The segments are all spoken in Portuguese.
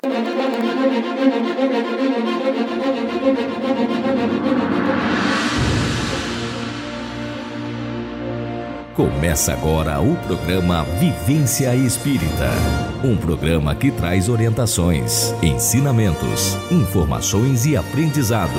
Thank you. Começa agora o programa Vivência Espírita. Um programa que traz orientações, ensinamentos, informações e aprendizado.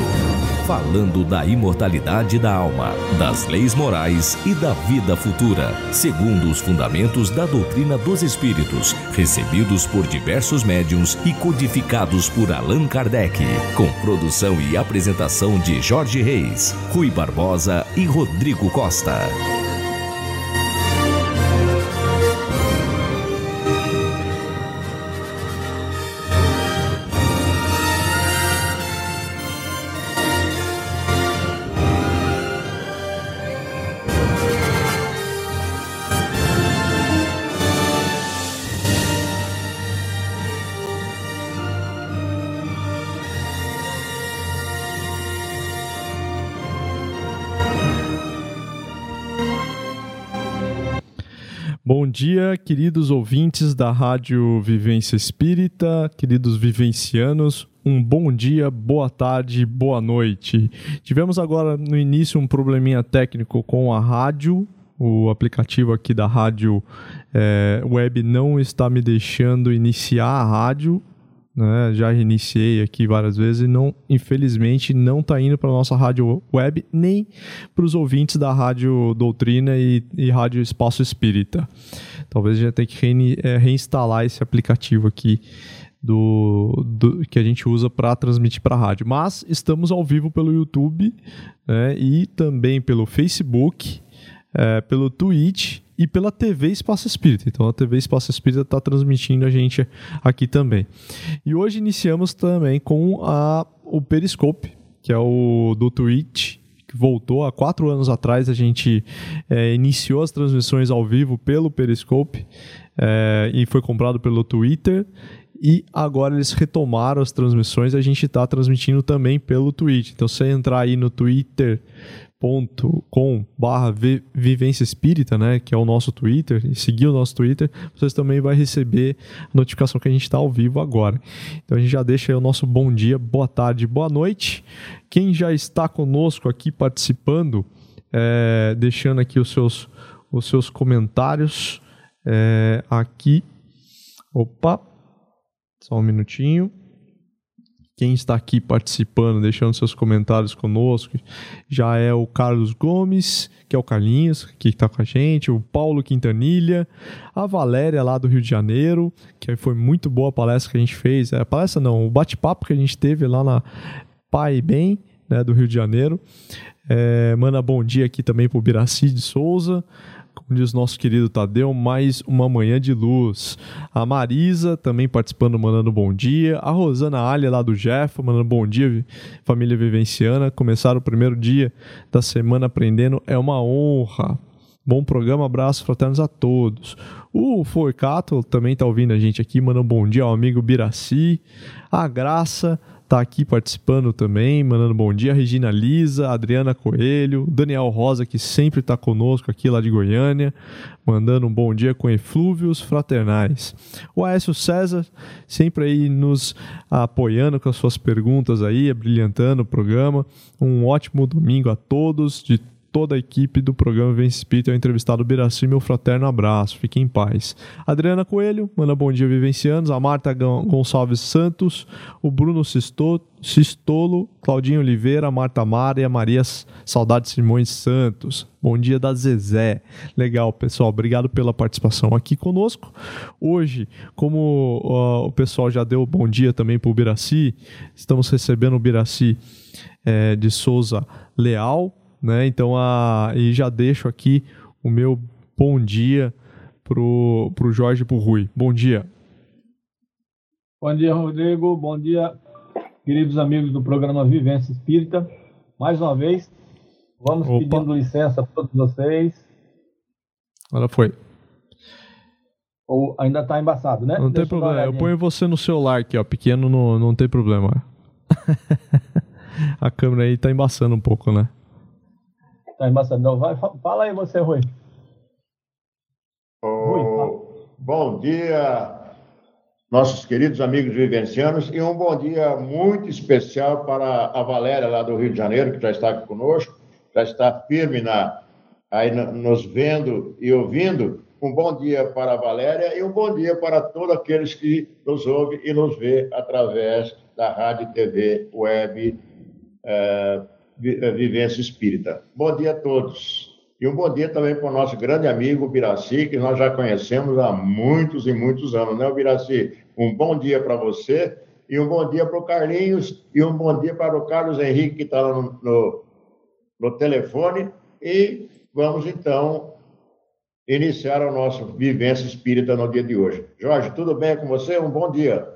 Falando da imortalidade da alma, das leis morais e da vida futura, segundo os fundamentos da doutrina dos espíritos, recebidos por diversos médiums e codificados por Allan Kardec. Com produção e apresentação de Jorge Reis, Rui Barbosa e Rodrigo Costa. Dia, queridos ouvintes da Rádio Vivência Espírita, queridos vivencianos. Um bom dia, boa tarde, boa noite. Tivemos agora no início um probleminha técnico com a rádio. O aplicativo aqui da rádio é, web não está me deixando iniciar a rádio né? Já reiniciei aqui várias vezes e não, infelizmente, não está indo para nossa rádio web nem para os ouvintes da rádio Doutrina e, e rádio Espaço Espírita. Talvez a gente tenha que é, reinstalar esse aplicativo aqui do, do, que a gente usa para transmitir para a rádio. Mas estamos ao vivo pelo YouTube né, e também pelo Facebook, é, pelo Twitch e pela TV Espaço Espírita. Então a TV Espaço Espírita está transmitindo a gente aqui também. E hoje iniciamos também com a, o Periscope, que é o do Twitch, que voltou há quatro anos atrás. A gente é, iniciou as transmissões ao vivo pelo Periscope é, e foi comprado pelo Twitter. E agora eles retomaram as transmissões. A gente está transmitindo também pelo Twitch. Então, você entrar aí no Twitter com barra vivência espírita, né, que é o nosso Twitter, e seguir o nosso Twitter, vocês também vai receber notificação que a gente está ao vivo agora. Então a gente já deixa aí o nosso bom dia, boa tarde, boa noite. Quem já está conosco aqui participando, é, deixando aqui os seus, os seus comentários é, aqui. Opa, só um minutinho quem está aqui participando, deixando seus comentários conosco, já é o Carlos Gomes, que é o Carlinhos, que está com a gente, o Paulo Quintanilha, a Valéria lá do Rio de Janeiro, que foi muito boa a palestra que a gente fez. É, a palestra não, o bate-papo que a gente teve lá na Pai Bem, né, do Rio de Janeiro. É, manda bom dia aqui também para o Biraci de Souza. Como diz nosso querido Tadeu, mais uma manhã de luz. A Marisa também participando, mandando bom dia. A Rosana Alha, lá do Jeff, mandando bom dia, família vivenciana. Começar o primeiro dia da semana aprendendo é uma honra. Bom programa, abraços fraternos a todos. O Forcato também está ouvindo a gente aqui, mandando bom dia ao amigo Biraci. A Graça tá aqui participando também, mandando bom dia. Regina Lisa, Adriana Coelho, Daniel Rosa, que sempre está conosco aqui lá de Goiânia, mandando um bom dia com eflúvios fraternais. O Aécio César, sempre aí nos apoiando com as suas perguntas aí, brilhantando o programa. Um ótimo domingo a todos, de toda a equipe do programa Vem Espírito, é o entrevistado Biraci, meu fraterno abraço, fique em paz. Adriana Coelho, manda bom dia vivencianos, a Marta Gonçalves Santos, o Bruno Sistolo, Claudinho Oliveira, Marta Mara e a Maria Saudade Simões Santos. Bom dia da Zezé. Legal, pessoal. Obrigado pela participação aqui conosco. Hoje, como uh, o pessoal já deu bom dia também para o Biraci, estamos recebendo o Biraci é, de Souza Leal, né? Então, a, e já deixo aqui o meu bom dia pro, pro Jorge e pro Rui. Bom dia. Bom dia, Rodrigo. Bom dia, queridos amigos do programa Vivência Espírita. Mais uma vez, vamos Opa. pedindo licença a todos vocês. Agora foi. Ou ainda está embaçado, né? Não Deixa tem problema. Eu ponho você no celular aqui, ó. Pequeno não, não tem problema. a câmera aí está embaçando um pouco, né? Tá embaçadão. Vai, fala aí você, Rui. Oh, Rui bom dia, nossos queridos amigos vivencianos, e um bom dia muito especial para a Valéria, lá do Rio de Janeiro, que já está aqui conosco, já está firme na, aí nos vendo e ouvindo. Um bom dia para a Valéria e um bom dia para todos aqueles que nos ouvem e nos vê através da Rádio TV Web é, Vivência Espírita. Bom dia a todos. E um bom dia também para o nosso grande amigo Biraci, que nós já conhecemos há muitos e muitos anos, né, Biraci? Um bom dia para você e um bom dia para o Carlinhos e um bom dia para o Carlos Henrique, que está lá no, no, no telefone. E vamos então iniciar o nosso Vivência Espírita no dia de hoje. Jorge, tudo bem com você? Um bom dia.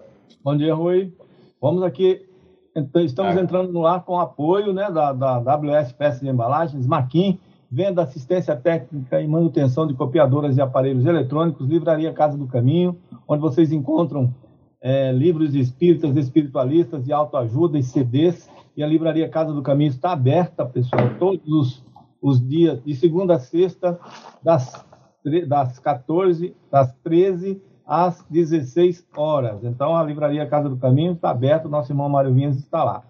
Bom dia, Rui. Vamos aqui, então, estamos ah. entrando no ar com apoio né, da, da WS Peças de Embalagens, Maquin, venda, assistência técnica e manutenção de copiadoras e aparelhos eletrônicos, Livraria Casa do Caminho, onde vocês encontram é, livros de espíritas, espiritualistas, de autoajuda e CDs. E a Livraria Casa do Caminho está aberta, pessoal, todos os, os dias, de segunda a sexta, das, das 14, das 13 às 16 horas. Então, a Livraria Casa do Caminho está aberta, nosso irmão Mário Vinhas está lá.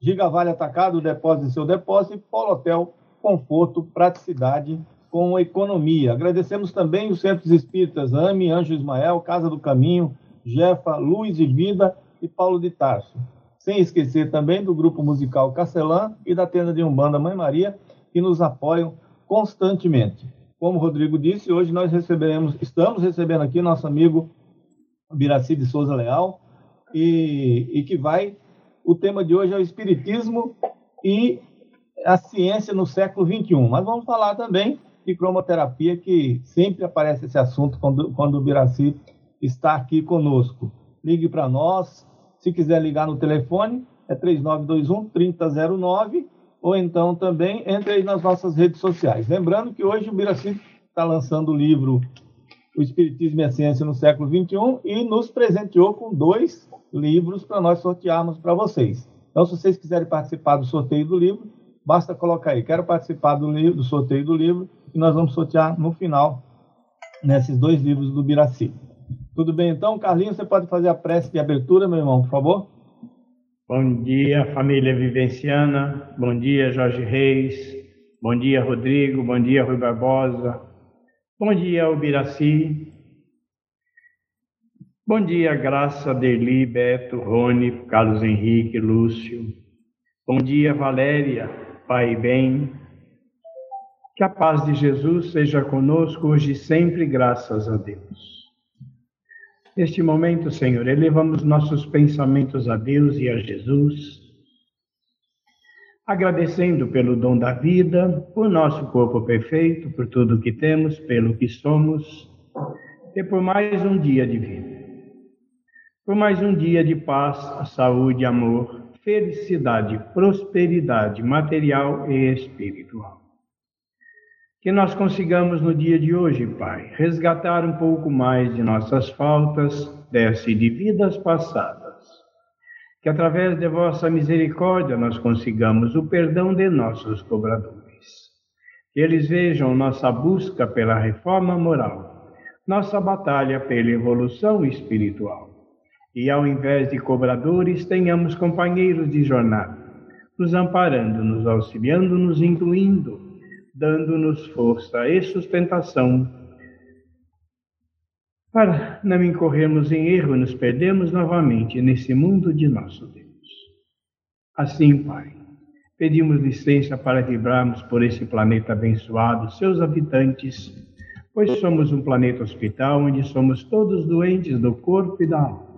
Giga Vale Atacado, depósito seu depósito, e Polo Hotel conforto, praticidade com economia. Agradecemos também os Centros Espíritas AME, Anjo Ismael, Casa do Caminho, Jefa, Luz e Vida e Paulo de Tarso. Sem esquecer também do grupo musical Castelã e da tenda de Umbanda Mãe Maria, que nos apoiam constantemente. Como o Rodrigo disse, hoje nós receberemos, estamos recebendo aqui nosso amigo Biraci de Souza Leal, e, e que vai. O tema de hoje é o Espiritismo e a ciência no século XXI. Mas vamos falar também de cromoterapia, que sempre aparece esse assunto quando, quando o Biraci está aqui conosco. Ligue para nós, se quiser ligar no telefone, é 3921 3009, ou então também entre aí nas nossas redes sociais. Lembrando que hoje o Biraci está lançando o livro O Espiritismo e a Ciência no século XXI e nos presenteou com dois livros para nós sortearmos para vocês. Então, se vocês quiserem participar do sorteio do livro, basta colocar aí, quero participar do, livro, do sorteio do livro, e nós vamos sortear no final, nesses dois livros do Biraci. Tudo bem então? Carlinhos, você pode fazer a prece de abertura, meu irmão, por favor? Bom dia, família vivenciana. Bom dia, Jorge Reis. Bom dia, Rodrigo. Bom dia, Rui Barbosa. Bom dia, Ubiraci. Bom dia, Graça, Derli, Beto, Rony, Carlos Henrique, Lúcio. Bom dia, Valéria, Pai bem. Que a paz de Jesus seja conosco hoje e sempre, graças a Deus. Neste momento, Senhor, elevamos nossos pensamentos a Deus e a Jesus, agradecendo pelo dom da vida, por nosso corpo perfeito, por tudo que temos, pelo que somos, e por mais um dia de vida. Por mais um dia de paz, saúde, amor, felicidade, prosperidade material e espiritual. Que nós consigamos no dia de hoje, Pai, resgatar um pouco mais de nossas faltas dessa e de vidas passadas. Que através de vossa misericórdia nós consigamos o perdão de nossos cobradores. Que eles vejam nossa busca pela reforma moral, nossa batalha pela evolução espiritual e ao invés de cobradores, tenhamos companheiros de jornada, nos amparando, nos auxiliando, nos incluindo, dando-nos força e sustentação para não incorrermos em erro e nos perdermos novamente nesse mundo de nosso Deus. Assim, Pai, pedimos licença para vibrarmos por esse planeta abençoado, seus habitantes, pois somos um planeta hospital onde somos todos doentes do corpo e da alma.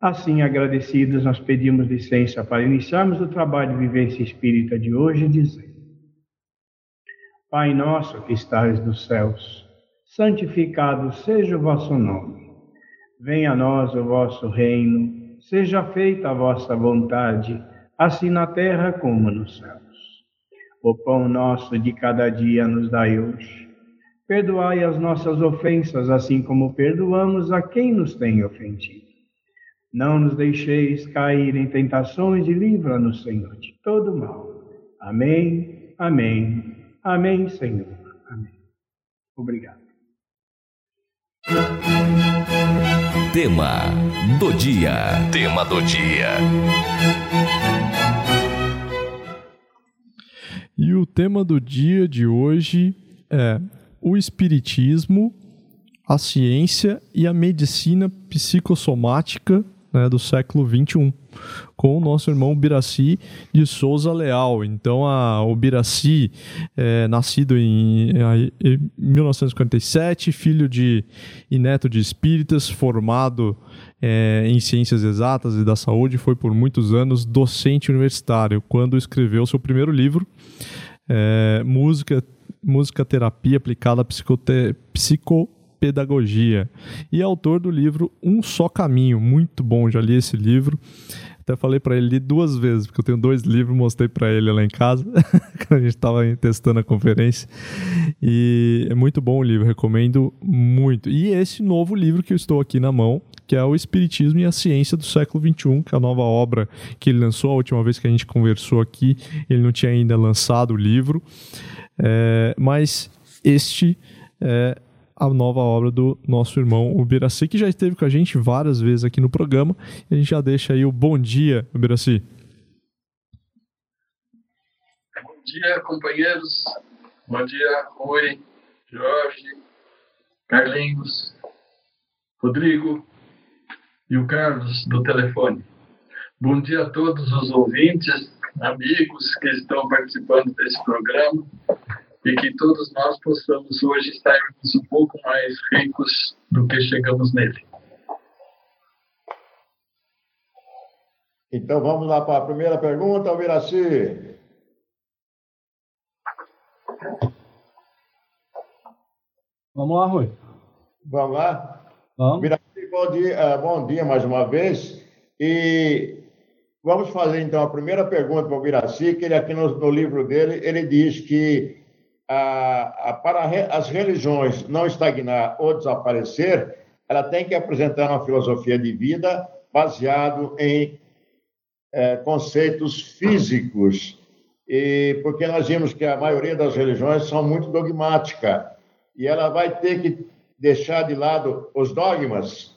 Assim, agradecidos, nós pedimos licença para iniciarmos o trabalho de vivência espírita de hoje, dizendo: Pai nosso que estais nos céus, santificado seja o vosso nome. Venha a nós o vosso reino, seja feita a vossa vontade, assim na terra como nos céus. O pão nosso de cada dia nos dai hoje. Perdoai as nossas ofensas, assim como perdoamos a quem nos tem ofendido não nos deixeis cair em tentações e livra-nos, Senhor, de todo mal. Amém, amém, amém, Senhor. Amém. Obrigado. Tema do dia. Tema do dia. E o tema do dia de hoje é o Espiritismo, a ciência e a medicina psicossomática né, do século XXI, com o nosso irmão Biraci de Souza Leal. Então, a, o Biraci, é, nascido em, em 1947, filho de e neto de espíritas, formado é, em ciências exatas e da saúde, foi por muitos anos docente universitário, quando escreveu seu primeiro livro, é, Música, Música Terapia Aplicada à Psicote, Psico pedagogia. E é autor do livro Um Só Caminho, muito bom, já li esse livro. Até falei para ele li duas vezes, porque eu tenho dois livros, mostrei para ele lá em casa, quando a gente estava testando a conferência. E é muito bom o livro, recomendo muito. E esse novo livro que eu estou aqui na mão, que é o Espiritismo e a Ciência do século XXI, que é a nova obra que ele lançou. A última vez que a gente conversou aqui, ele não tinha ainda lançado o livro. É, mas este é a nova obra do nosso irmão Ubiraci, que já esteve com a gente várias vezes aqui no programa. A gente já deixa aí o bom dia, Ubiraci. Bom dia, companheiros. Bom dia, Rui, Jorge, Carlinhos, Rodrigo e o Carlos do telefone. Bom dia a todos os ouvintes, amigos que estão participando desse programa e que todos nós possamos hoje estarmos um pouco mais ricos do que chegamos nele. Então vamos lá para a primeira pergunta, Viraci. Vamos lá, Rui. Vamos lá? Vamos. Viraci, bom dia, eh, bom dia mais uma vez. E vamos fazer então a primeira pergunta para o Viraci, que ele aqui no, no livro dele, ele diz que a, a, para as religiões não estagnar ou desaparecer, ela tem que apresentar uma filosofia de vida baseado em é, conceitos físicos, e porque nós vimos que a maioria das religiões são muito dogmáticas, e ela vai ter que deixar de lado os dogmas.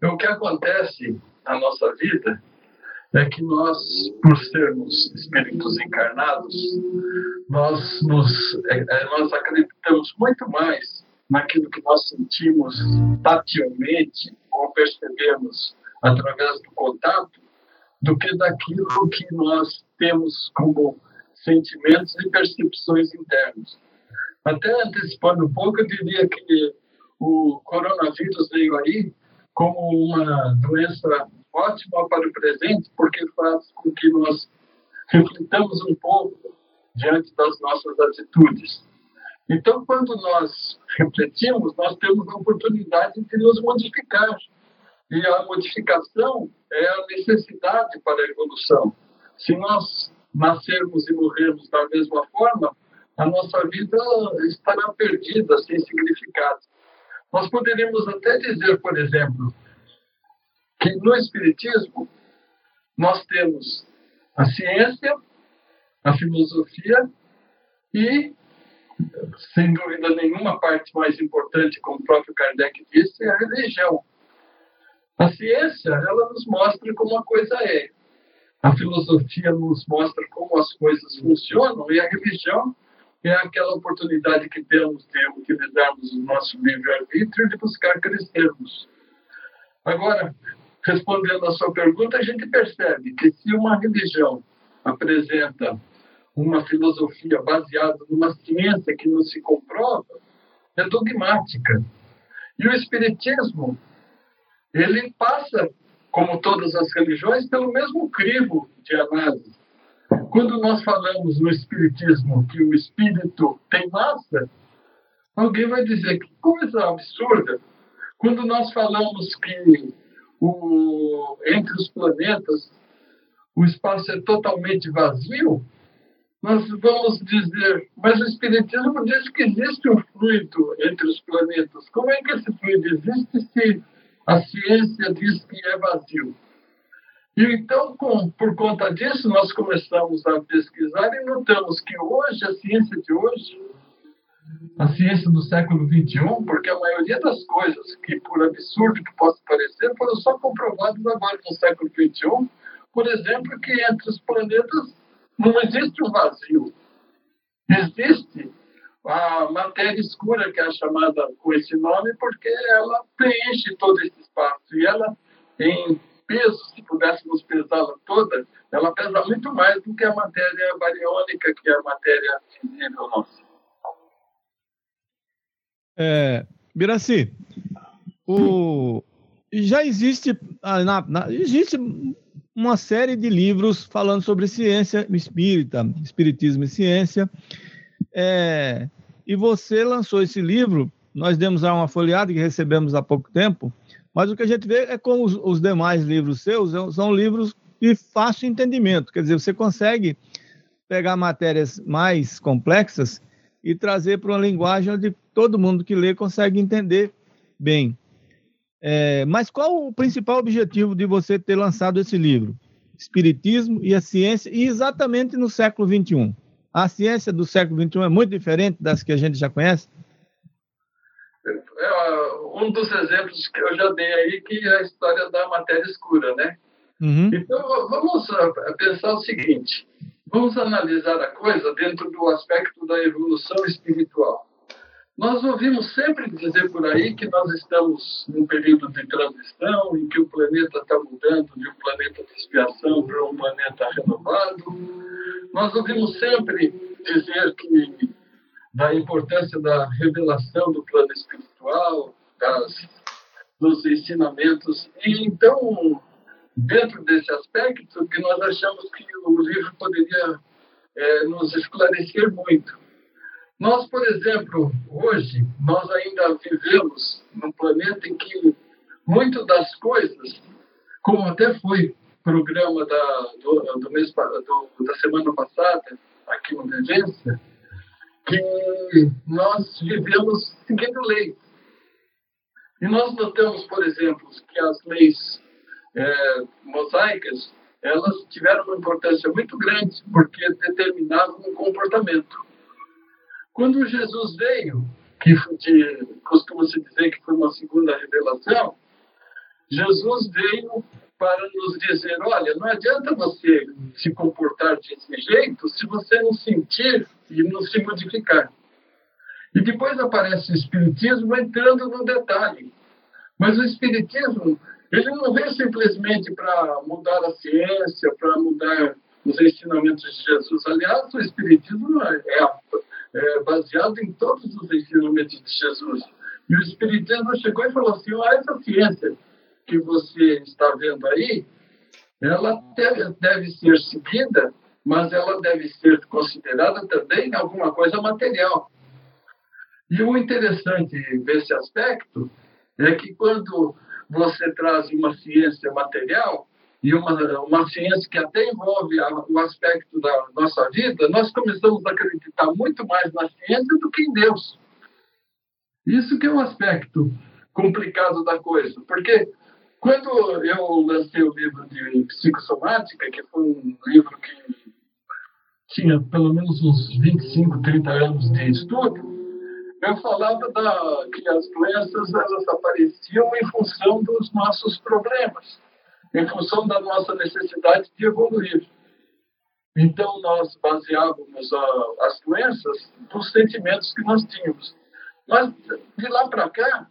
O que acontece na nossa vida é que nós, por sermos espíritos encarnados, nós, nos, é, é, nós acreditamos muito mais naquilo que nós sentimos tatilmente ou percebemos através do contato do que daquilo que nós temos como sentimentos e percepções internas. Até antecipando um pouco, eu diria que o coronavírus veio aí como uma doença ótima para o presente, porque faz com que nós reflitamos um pouco diante das nossas atitudes. Então, quando nós refletimos, nós temos a oportunidade de nos modificar. E a modificação é a necessidade para a evolução. Se nós nascermos e morrermos da mesma forma, a nossa vida estará perdida, sem significado. Nós poderíamos até dizer, por exemplo, que no Espiritismo nós temos a ciência, a filosofia e, sem dúvida nenhuma, a parte mais importante, como o próprio Kardec disse, é a religião. A ciência, ela nos mostra como a coisa é. A filosofia nos mostra como as coisas funcionam e a religião é aquela oportunidade que temos de utilizarmos o nosso livre-arbítrio e de buscar crescermos. Agora, respondendo à sua pergunta, a gente percebe que se uma religião apresenta uma filosofia baseada numa ciência que não se comprova, é dogmática. E o Espiritismo, ele passa, como todas as religiões, pelo mesmo crivo de análise. Quando nós falamos no Espiritismo que o Espírito tem massa, alguém vai dizer que coisa absurda. Quando nós falamos que o, entre os planetas o espaço é totalmente vazio, nós vamos dizer, mas o Espiritismo diz que existe um fluido entre os planetas. Como é que esse fluido existe se a ciência diz que é vazio? E então, com, por conta disso, nós começamos a pesquisar e notamos que hoje, a ciência de hoje, a ciência do século XXI, porque a maioria das coisas que, por absurdo que possa parecer, foram só comprovadas agora no século XXI. Por exemplo, que entre os planetas não existe um vazio. Existe a matéria escura, que é chamada com esse nome, porque ela preenche todo esse espaço. E ela, em peso, se pudéssemos pesá-la toda, ela pesa muito mais do que a matéria bariônica, que é a matéria visível nossa. É, Biraci, o, já existe, ah, na, na, existe uma série de livros falando sobre ciência espírita, espiritismo e ciência. É, e você lançou esse livro, nós demos uma folheada que recebemos há pouco tempo, mas o que a gente vê é como os, os demais livros seus são livros de fácil entendimento, quer dizer, você consegue pegar matérias mais complexas e trazer para uma linguagem onde todo mundo que lê consegue entender bem. É, mas qual o principal objetivo de você ter lançado esse livro? Espiritismo e a ciência, e exatamente no século XXI. A ciência do século XXI é muito diferente das que a gente já conhece? É, um dos exemplos que eu já dei aí, que é a história da matéria escura, né? Uhum. Então, vamos ah, pensar o seguinte: vamos analisar a coisa dentro do aspecto da evolução espiritual. Nós ouvimos sempre dizer por aí que nós estamos num período de transição, em que o planeta está mudando de um planeta de expiação para um planeta renovado. Nós ouvimos sempre dizer que da importância da revelação do plano espiritual, das, dos ensinamentos. E então, dentro desse aspecto, que nós achamos que o livro poderia é, nos esclarecer muito. Nós, por exemplo, hoje, nós ainda vivemos num planeta em que muitas das coisas, como até foi programa da, do, do mês, do, da semana passada, aqui no Vivência, que nós vivemos seguindo leis. E nós notamos, por exemplo, que as leis é, mosaicas elas tiveram uma importância muito grande porque determinavam um comportamento. Quando Jesus veio, que costuma-se dizer que foi uma segunda revelação, Jesus veio para nos dizer: olha, não adianta você se comportar desse jeito se você não sentir e não se modificar. E depois aparece o Espiritismo entrando no detalhe. Mas o Espiritismo, ele não vem simplesmente para mudar a ciência, para mudar os ensinamentos de Jesus. Aliás, o Espiritismo é, é baseado em todos os ensinamentos de Jesus. E o Espiritismo chegou e falou assim: ah, essa ciência que você está vendo aí, ela deve, deve ser seguida, mas ela deve ser considerada também alguma coisa material. E o interessante desse aspecto é que quando você traz uma ciência material, e uma, uma ciência que até envolve a, o aspecto da nossa vida, nós começamos a acreditar muito mais na ciência do que em Deus. Isso que é um aspecto complicado da coisa, porque quando eu lancei o livro de psicossomática, que foi um livro que tinha pelo menos uns 25, 30 anos de estudo, eu falava da, que as doenças elas apareciam em função dos nossos problemas, em função da nossa necessidade de evoluir. Então, nós baseávamos a, as doenças nos sentimentos que nós tínhamos. Mas, de lá para cá,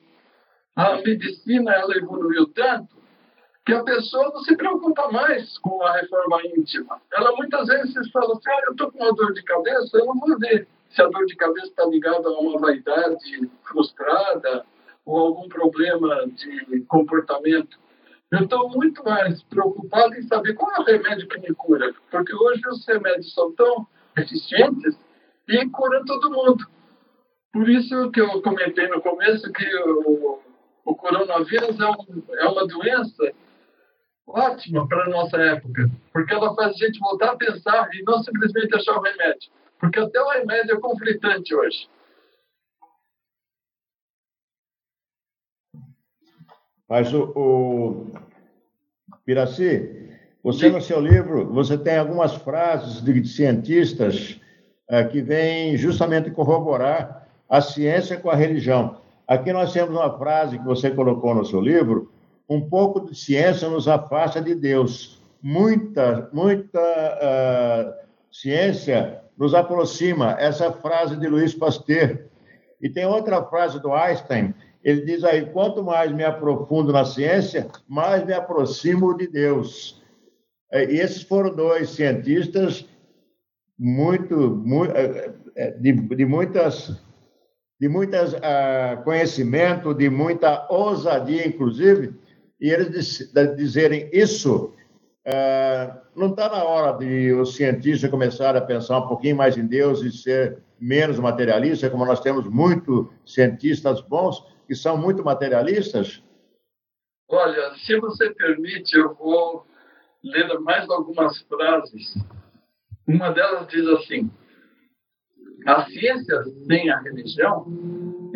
a medicina ela evoluiu tanto que a pessoa não se preocupa mais com a reforma íntima. Ela muitas vezes fala assim, ah, eu estou com uma dor de cabeça, eu não vou ver se a dor de cabeça está ligada a uma vaidade frustrada ou algum problema de comportamento. Eu estou muito mais preocupado em saber qual é o remédio que me cura, porque hoje os remédios são tão eficientes e curam todo mundo. Por isso que eu comentei no começo que o, o coronavírus é, um, é uma doença ótima para a nossa época, porque ela faz a gente voltar a pensar e não simplesmente achar o remédio, porque até o remédio é conflitante hoje. Mas o, o Piraci, você no seu livro, você tem algumas frases de cientistas é, que vêm justamente corroborar a ciência com a religião. Aqui nós temos uma frase que você colocou no seu livro: um pouco de ciência nos afasta de Deus. Muita, muita uh, ciência nos aproxima. Essa frase de Luiz Pasteur. E tem outra frase do Einstein. Ele diz aí: quanto mais me aprofundo na ciência, mais me aproximo de Deus. É, e esses foram dois cientistas muito, muito é, é, de, de muitas de muitas uh, conhecimento, de muita ousadia, inclusive, e eles dizerem isso, uh, não está na hora de os cientistas começarem a pensar um pouquinho mais em Deus e ser menos materialista, como nós temos muitos cientistas bons que são muito materialistas? Olha, se você permite, eu vou ler mais algumas frases. Uma delas diz assim: a ciência sem a religião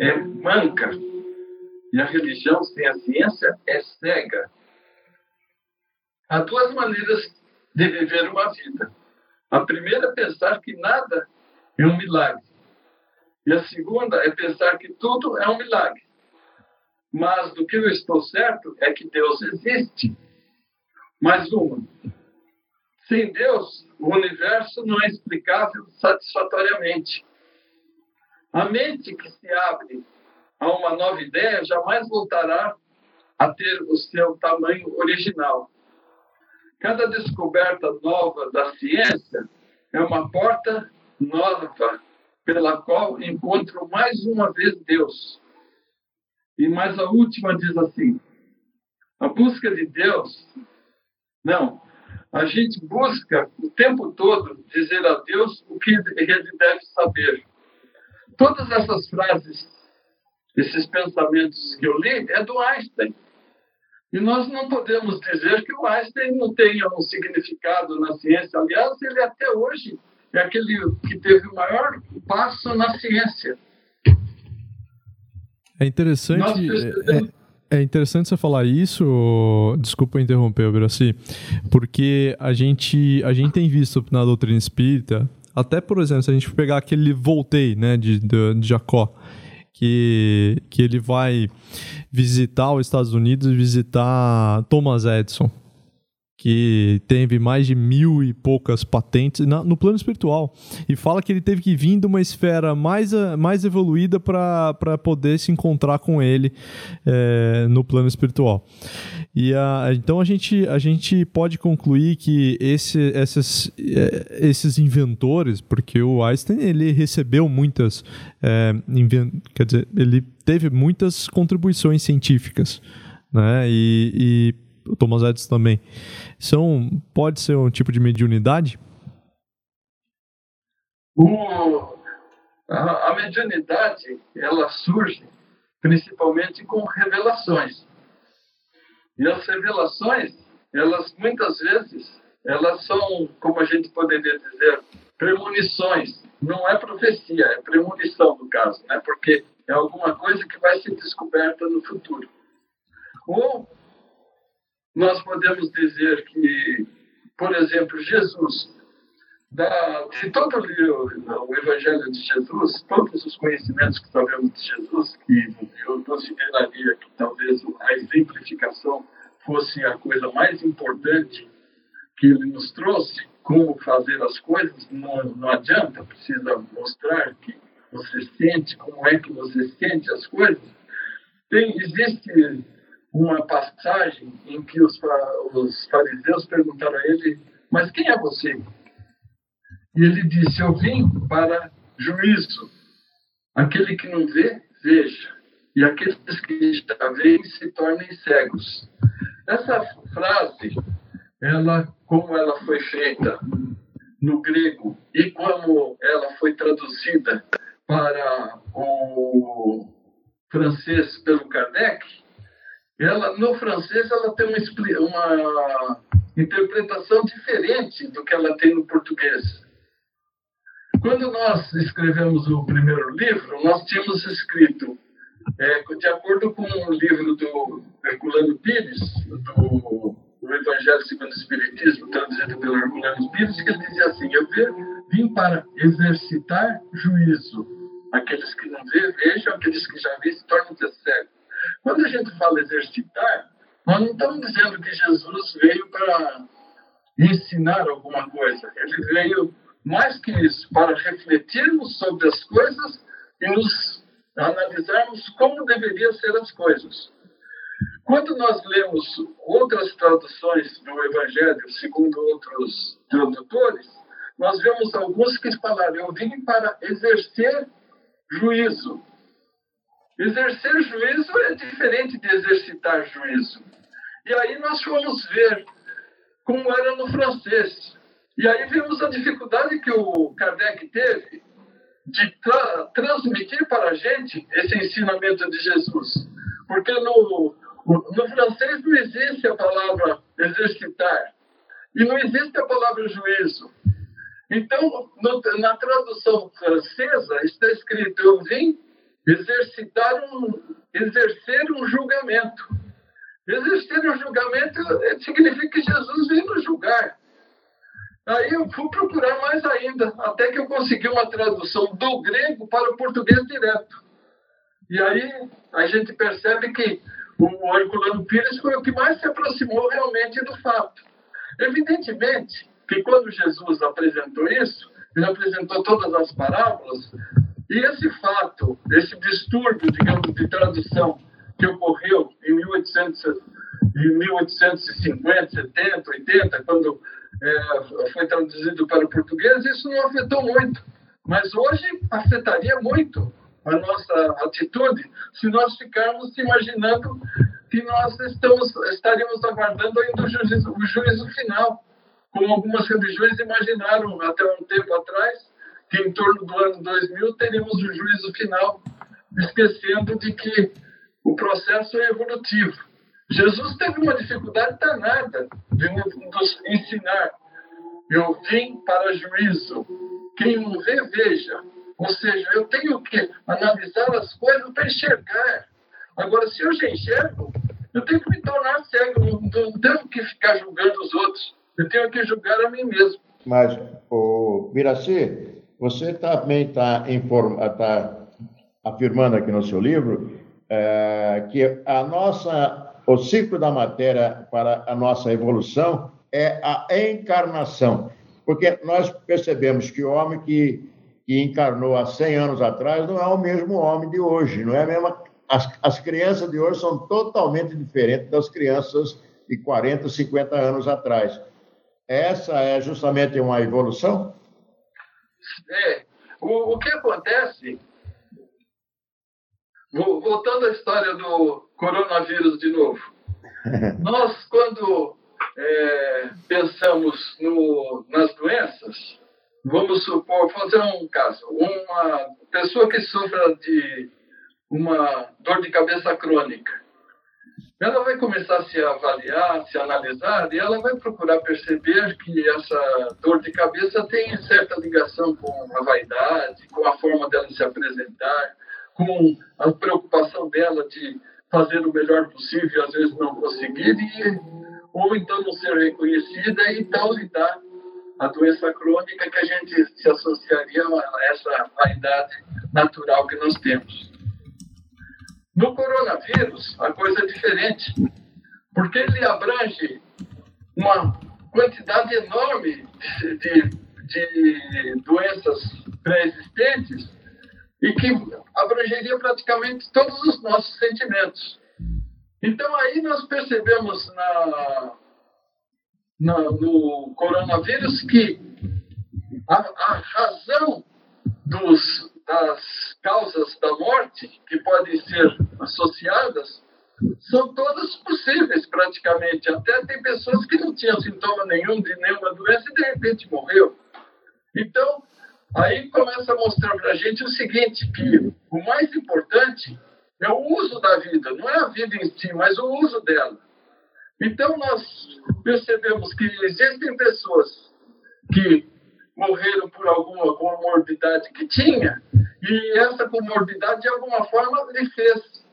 é manca, e a religião sem a ciência é cega. Há duas maneiras de viver uma vida. A primeira é pensar que nada é um milagre. E a segunda é pensar que tudo é um milagre. Mas do que eu estou certo é que Deus existe. Mais uma. Sem Deus, o universo não é explicável satisfatoriamente. A mente que se abre a uma nova ideia jamais voltará a ter o seu tamanho original. Cada descoberta nova da ciência é uma porta nova pela qual encontro mais uma vez Deus. E mais a última diz assim: a busca de Deus, não, a gente busca o tempo todo dizer a Deus o que ele deve saber. Todas essas frases, esses pensamentos que eu li, é do Einstein. E nós não podemos dizer que o Einstein não tenha um significado na ciência. Aliás, ele até hoje é aquele que teve o maior passo na ciência. É interessante. É, é interessante você falar isso, desculpa interromper, Biraci, porque a gente, a gente tem visto na doutrina espírita, até por exemplo, se a gente pegar aquele Voltei, né, de, de, de Jacó, que, que ele vai visitar os Estados Unidos e visitar Thomas Edison que teve mais de mil e poucas patentes na, no plano espiritual. E fala que ele teve que vir de uma esfera mais, mais evoluída para poder se encontrar com ele é, no plano espiritual. E a, então a gente, a gente pode concluir que esse, esses, é, esses inventores, porque o Einstein ele recebeu muitas, é, quer dizer, ele teve muitas contribuições científicas, né? E, e o Thomas Edison também são pode ser um tipo de mediunidade? A, a mediunidade ela surge principalmente com revelações. E as revelações, elas muitas vezes, elas são, como a gente poderia dizer, premonições. Não é profecia, é premonição no caso, né? porque é alguma coisa que vai ser descoberta no futuro. Ou nós podemos dizer que, por exemplo, Jesus, da, se todo o, o Evangelho de Jesus, todos os conhecimentos que sabemos de Jesus, que eu consideraria que talvez a exemplificação fosse a coisa mais importante que ele nos trouxe, como fazer as coisas, não, não adianta, precisa mostrar que você sente, como é que você sente as coisas. Tem, existe uma passagem em que os, os fariseus perguntaram a ele: Mas quem é você? E ele disse: Eu vim para juízo. Aquele que não vê, veja. E aqueles que já veem se tornem cegos. Essa frase, ela, como ela foi feita no grego e como ela foi traduzida para o francês pelo Kardec, ela no francês ela tem uma, uma interpretação diferente do que ela tem no português. Quando nós escrevemos o primeiro livro, nós tínhamos escrito, é, de acordo com o livro do Herculano Pires, do, Evangelho segundo o Espiritismo, traduzido pelo Herculano Pires, que ele dizia assim: Eu vim para exercitar juízo. Aqueles que não vê, vejam, aqueles que já vê se tornam cegos. Quando a gente fala exercitar, nós não estamos dizendo que Jesus veio para ensinar alguma coisa. Ele veio, mais que isso, para refletirmos sobre as coisas e nos analisarmos como deveriam ser as coisas. Quando nós lemos outras traduções do Evangelho, segundo outros tradutores, nós vemos alguns que falaram: Eu vim para exercer juízo. Exercer juízo é diferente de exercitar juízo. E aí nós fomos ver como era no francês. E aí vimos a dificuldade que o Kardec teve de tra transmitir para a gente esse ensinamento de Jesus. Porque no, no francês não existe a palavra exercitar. E não existe a palavra juízo. Então, no, na tradução francesa, está escrito: Eu vim exercitar um, exercer um julgamento. Existir um julgamento significa que Jesus veio nos julgar. Aí eu fui procurar mais ainda, até que eu consegui uma tradução do grego para o português direto. E aí a gente percebe que o Herculano Pires foi o que mais se aproximou realmente do fato. Evidentemente que quando Jesus apresentou isso, ele apresentou todas as parábolas, e esse fato, esse distúrbio, digamos, de tradução que ocorreu em 1800, em 1850, 70, 80, quando é, foi traduzido para o português, isso não afetou muito. Mas hoje afetaria muito a nossa atitude se nós ficarmos imaginando que nós estamos, estaríamos aguardando ainda o juízo, o juízo final, como algumas religiões imaginaram até um tempo atrás, que em torno do ano 2000 teríamos o juízo final, esquecendo de que o processo é evolutivo. Jesus teve uma dificuldade danada de nos ensinar. Eu vim para juízo. Quem não vê, veja. Ou seja, eu tenho que analisar as coisas para enxergar. Agora, se eu já enxergo, eu tenho que me tornar cego. Não, não tenho que ficar julgando os outros. Eu tenho que julgar a mim mesmo. Mas, o Miraci, você também está tá afirmando aqui no seu livro é, que a nossa, o ciclo da matéria para a nossa evolução é a encarnação, porque nós percebemos que o homem que, que encarnou há 100 anos atrás não é o mesmo homem de hoje, não é a mesma. As, as crianças de hoje são totalmente diferentes das crianças de 40, 50 anos atrás. Essa é justamente uma evolução? É. O, o que acontece voltando à história do coronavírus de novo. Nós, quando é, pensamos no, nas doenças, vamos supor, fazer um caso, uma pessoa que sofra de uma dor de cabeça crônica, ela vai começar a se avaliar, se analisar, e ela vai procurar perceber que essa dor de cabeça tem certa ligação com a vaidade, com a forma dela se apresentar, com a preocupação dela de fazer o melhor possível e às vezes não conseguir, e, ou então não ser reconhecida e tal lidar a doença crônica que a gente se associaria a essa vaidade natural que nós temos. No coronavírus, a coisa é diferente, porque ele abrange uma quantidade enorme de, de, doenças pré-existentes e que abrangeria praticamente todos os nossos sentimentos. Então aí nós percebemos na, na no coronavírus que a, a razão dos, das causas da morte que podem ser associadas são todas possíveis praticamente. Até tem pessoas que não tinham sintoma nenhum de nenhuma doença e de repente morreu. Então, Aí começa a mostrar para a gente o seguinte, que o mais importante é o uso da vida, não é a vida em si, mas o uso dela. Então nós percebemos que existem pessoas que morreram por alguma comorbidade que tinha, e essa comorbidade de alguma forma lhe fez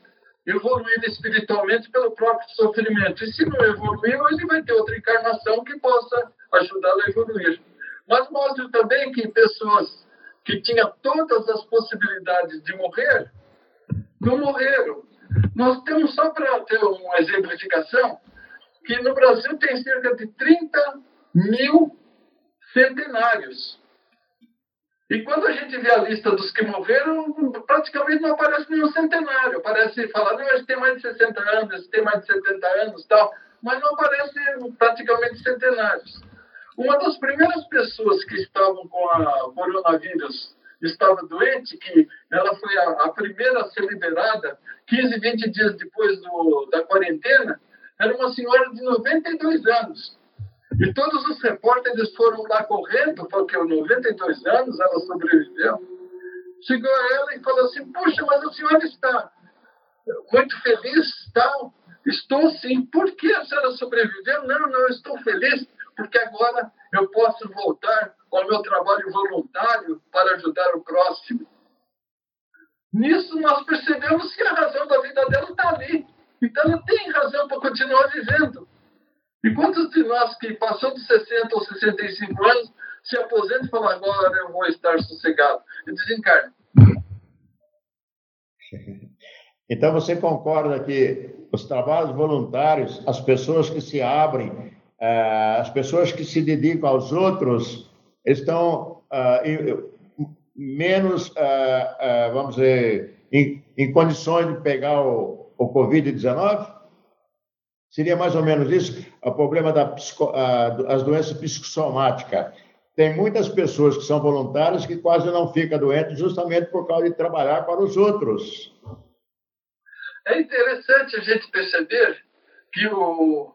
evoluir espiritualmente pelo próprio sofrimento. E se não evoluiu, ele vai ter outra encarnação que possa ajudá-lo a evoluir. Mas mostra também que pessoas que tinha todas as possibilidades de morrer, não morreram. Nós temos, só para ter uma exemplificação, que no Brasil tem cerca de 30 mil centenários. E quando a gente vê a lista dos que morreram, praticamente não aparece nenhum centenário. Aparece falar, não, esse tem mais de 60 anos, esse tem mais de 70 anos tal, mas não aparece praticamente centenários. Uma das primeiras pessoas que estavam com a coronavírus estava doente, que ela foi a, a primeira a ser liberada 15, 20 dias depois do, da quarentena, era uma senhora de 92 anos. E todos os repórteres foram lá correndo, porque aos 92 anos ela sobreviveu. Chegou a ela e falou assim: Puxa, mas a senhora está muito feliz, tal. Estou sim. Por que a senhora sobreviveu? Não, não, estou feliz, porque agora eu posso voltar ao meu trabalho voluntário para ajudar o próximo. Nisso nós percebemos que a razão da vida dela está ali. Então ela tem razão para continuar vivendo. E quantos de nós que passou de 60 ou 65 anos se aposentam e falam agora eu vou estar sossegado e desencarnam? Então você concorda que os trabalhos voluntários, as pessoas que se abrem, eh, as pessoas que se dedicam aos outros, estão uh, menos, uh, vamos dizer, em, condições de pegar o, o Covid-19? Seria mais ou menos isso? O problema das uh, doenças psicossomáticas. Tem muitas pessoas que são voluntárias que quase não ficam doentes justamente por causa de trabalhar para os outros. É interessante a gente perceber que, o,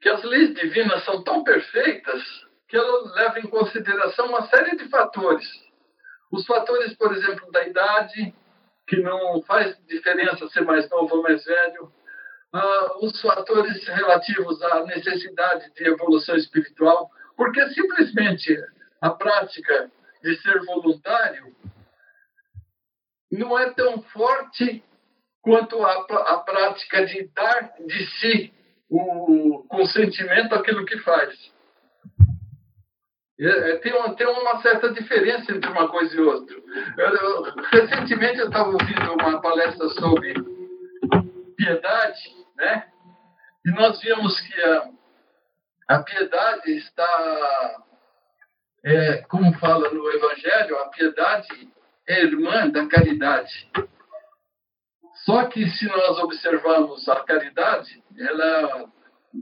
que as leis divinas são tão perfeitas que ela leva em consideração uma série de fatores. Os fatores, por exemplo, da idade, que não faz diferença ser mais novo ou mais velho, uh, os fatores relativos à necessidade de evolução espiritual, porque simplesmente a prática de ser voluntário não é tão forte quanto a, a prática de dar de si o consentimento àquilo que faz. É, é, tem, uma, tem uma certa diferença entre uma coisa e outra. Eu, eu, recentemente eu estava ouvindo uma palestra sobre piedade, né? E nós vimos que a, a piedade está, é, como fala no Evangelho, a piedade é irmã da caridade. Só que se nós observarmos a caridade, ela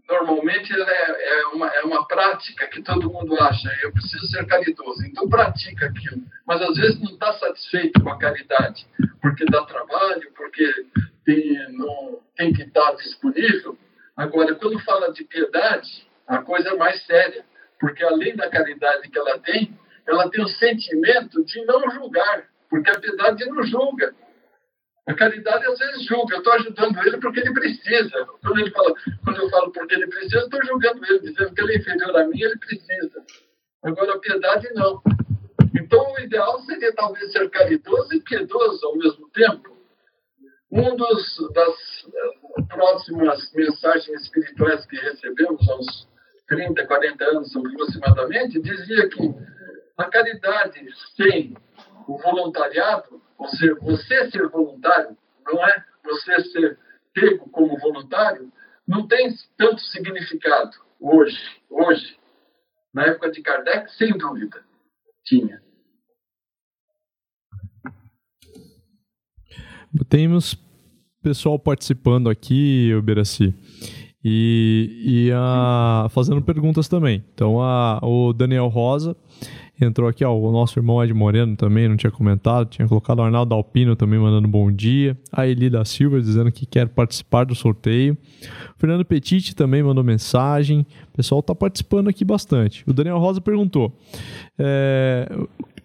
normalmente é, é, uma, é uma prática que todo mundo acha, eu preciso ser caridoso, então pratica aquilo. Mas às vezes não está satisfeito com a caridade, porque dá trabalho, porque tem, não, tem que estar disponível. Agora, quando fala de piedade, a coisa é mais séria, porque além da caridade que ela tem, ela tem o sentimento de não julgar, porque a piedade não julga. A caridade às vezes julga, eu estou ajudando ele porque ele precisa. Quando, ele fala, quando eu falo porque ele precisa, estou julgando ele, dizendo que ele é inferior a mim, ele precisa. Agora, a piedade não. Então, o ideal seria talvez ser caridoso e piedoso ao mesmo tempo. Um dos das eh, próximas mensagens espirituais que recebemos uns 30, 40 anos aproximadamente, dizia que a caridade sem o voluntariado ou seja, você ser voluntário, não é você ser pego como voluntário, não tem tanto significado hoje. Hoje, na época de Kardec, sem dúvida, tinha. Temos pessoal participando aqui, Uberaci, e, e a, fazendo perguntas também. Então, a, o Daniel Rosa Entrou aqui, ó, o nosso irmão Ed Moreno também, não tinha comentado. Tinha colocado o Arnaldo Alpino também mandando bom dia. A Eli da Silva dizendo que quer participar do sorteio. O Fernando Petit também mandou mensagem. O pessoal está participando aqui bastante. O Daniel Rosa perguntou: é,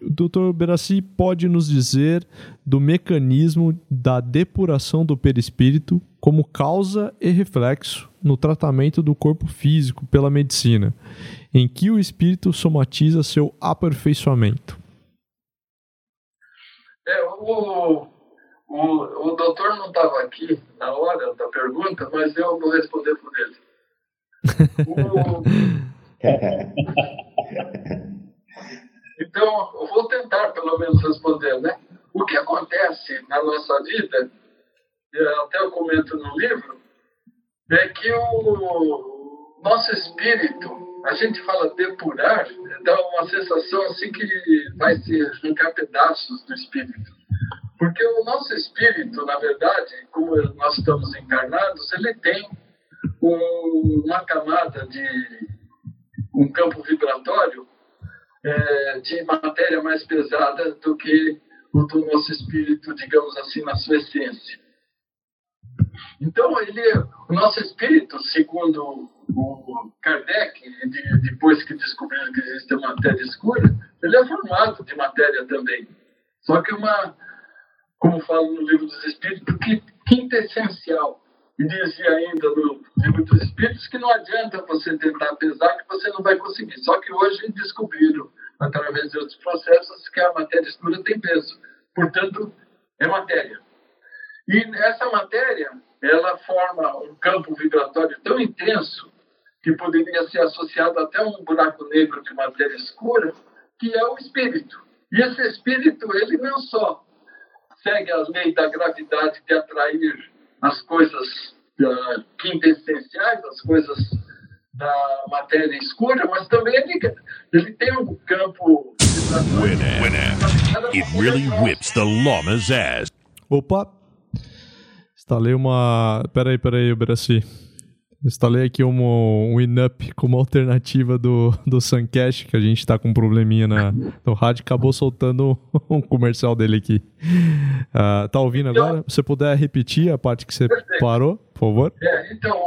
o Dr. Beraci pode nos dizer do mecanismo da depuração do perispírito como causa e reflexo no tratamento do corpo físico pela medicina em que o espírito somatiza seu aperfeiçoamento? É, o, o, o doutor não estava aqui na hora da pergunta, mas eu vou responder por ele. O... Então, eu vou tentar pelo menos responder, né? O que acontece na nossa vida, até eu comento no livro, é que o nosso espírito, a gente fala depurar, dá uma sensação assim que vai se arrancar pedaços do espírito. Porque o nosso espírito, na verdade, como nós estamos encarnados, ele tem um, uma camada de um campo vibratório é, de matéria mais pesada do que o do nosso espírito, digamos assim, na sua essência. Então, ele, o nosso espírito, segundo o Kardec, depois que descobriram que existe a matéria escura, ele é formado de matéria também. Só que uma, como falo no livro dos Espíritos, quintessencial. E dizia ainda no livro dos Espíritos que não adianta você tentar pesar que você não vai conseguir. Só que hoje descobriram, através de outros processos, que a matéria escura tem peso. Portanto, é matéria. E essa matéria, ela forma um campo vibratório tão intenso que poderia ser associado até a um buraco negro de matéria escura, que é o espírito. E esse espírito, ele não só segue a lei da gravidade de atrair as coisas uh, quintessenciais, as coisas da matéria escura, mas também ele, ele tem um campo. Winner. Winner. It really whips the llama's ass. Opa! Instalei uma. Peraí, peraí, Braci. Instalei aqui um, um Inup como alternativa do, do Suncash, que a gente tá com um probleminha na, no rádio, acabou soltando um comercial dele aqui. Uh, tá ouvindo então, agora? Se você puder repetir a parte que você perfeito. parou, por favor. É, então,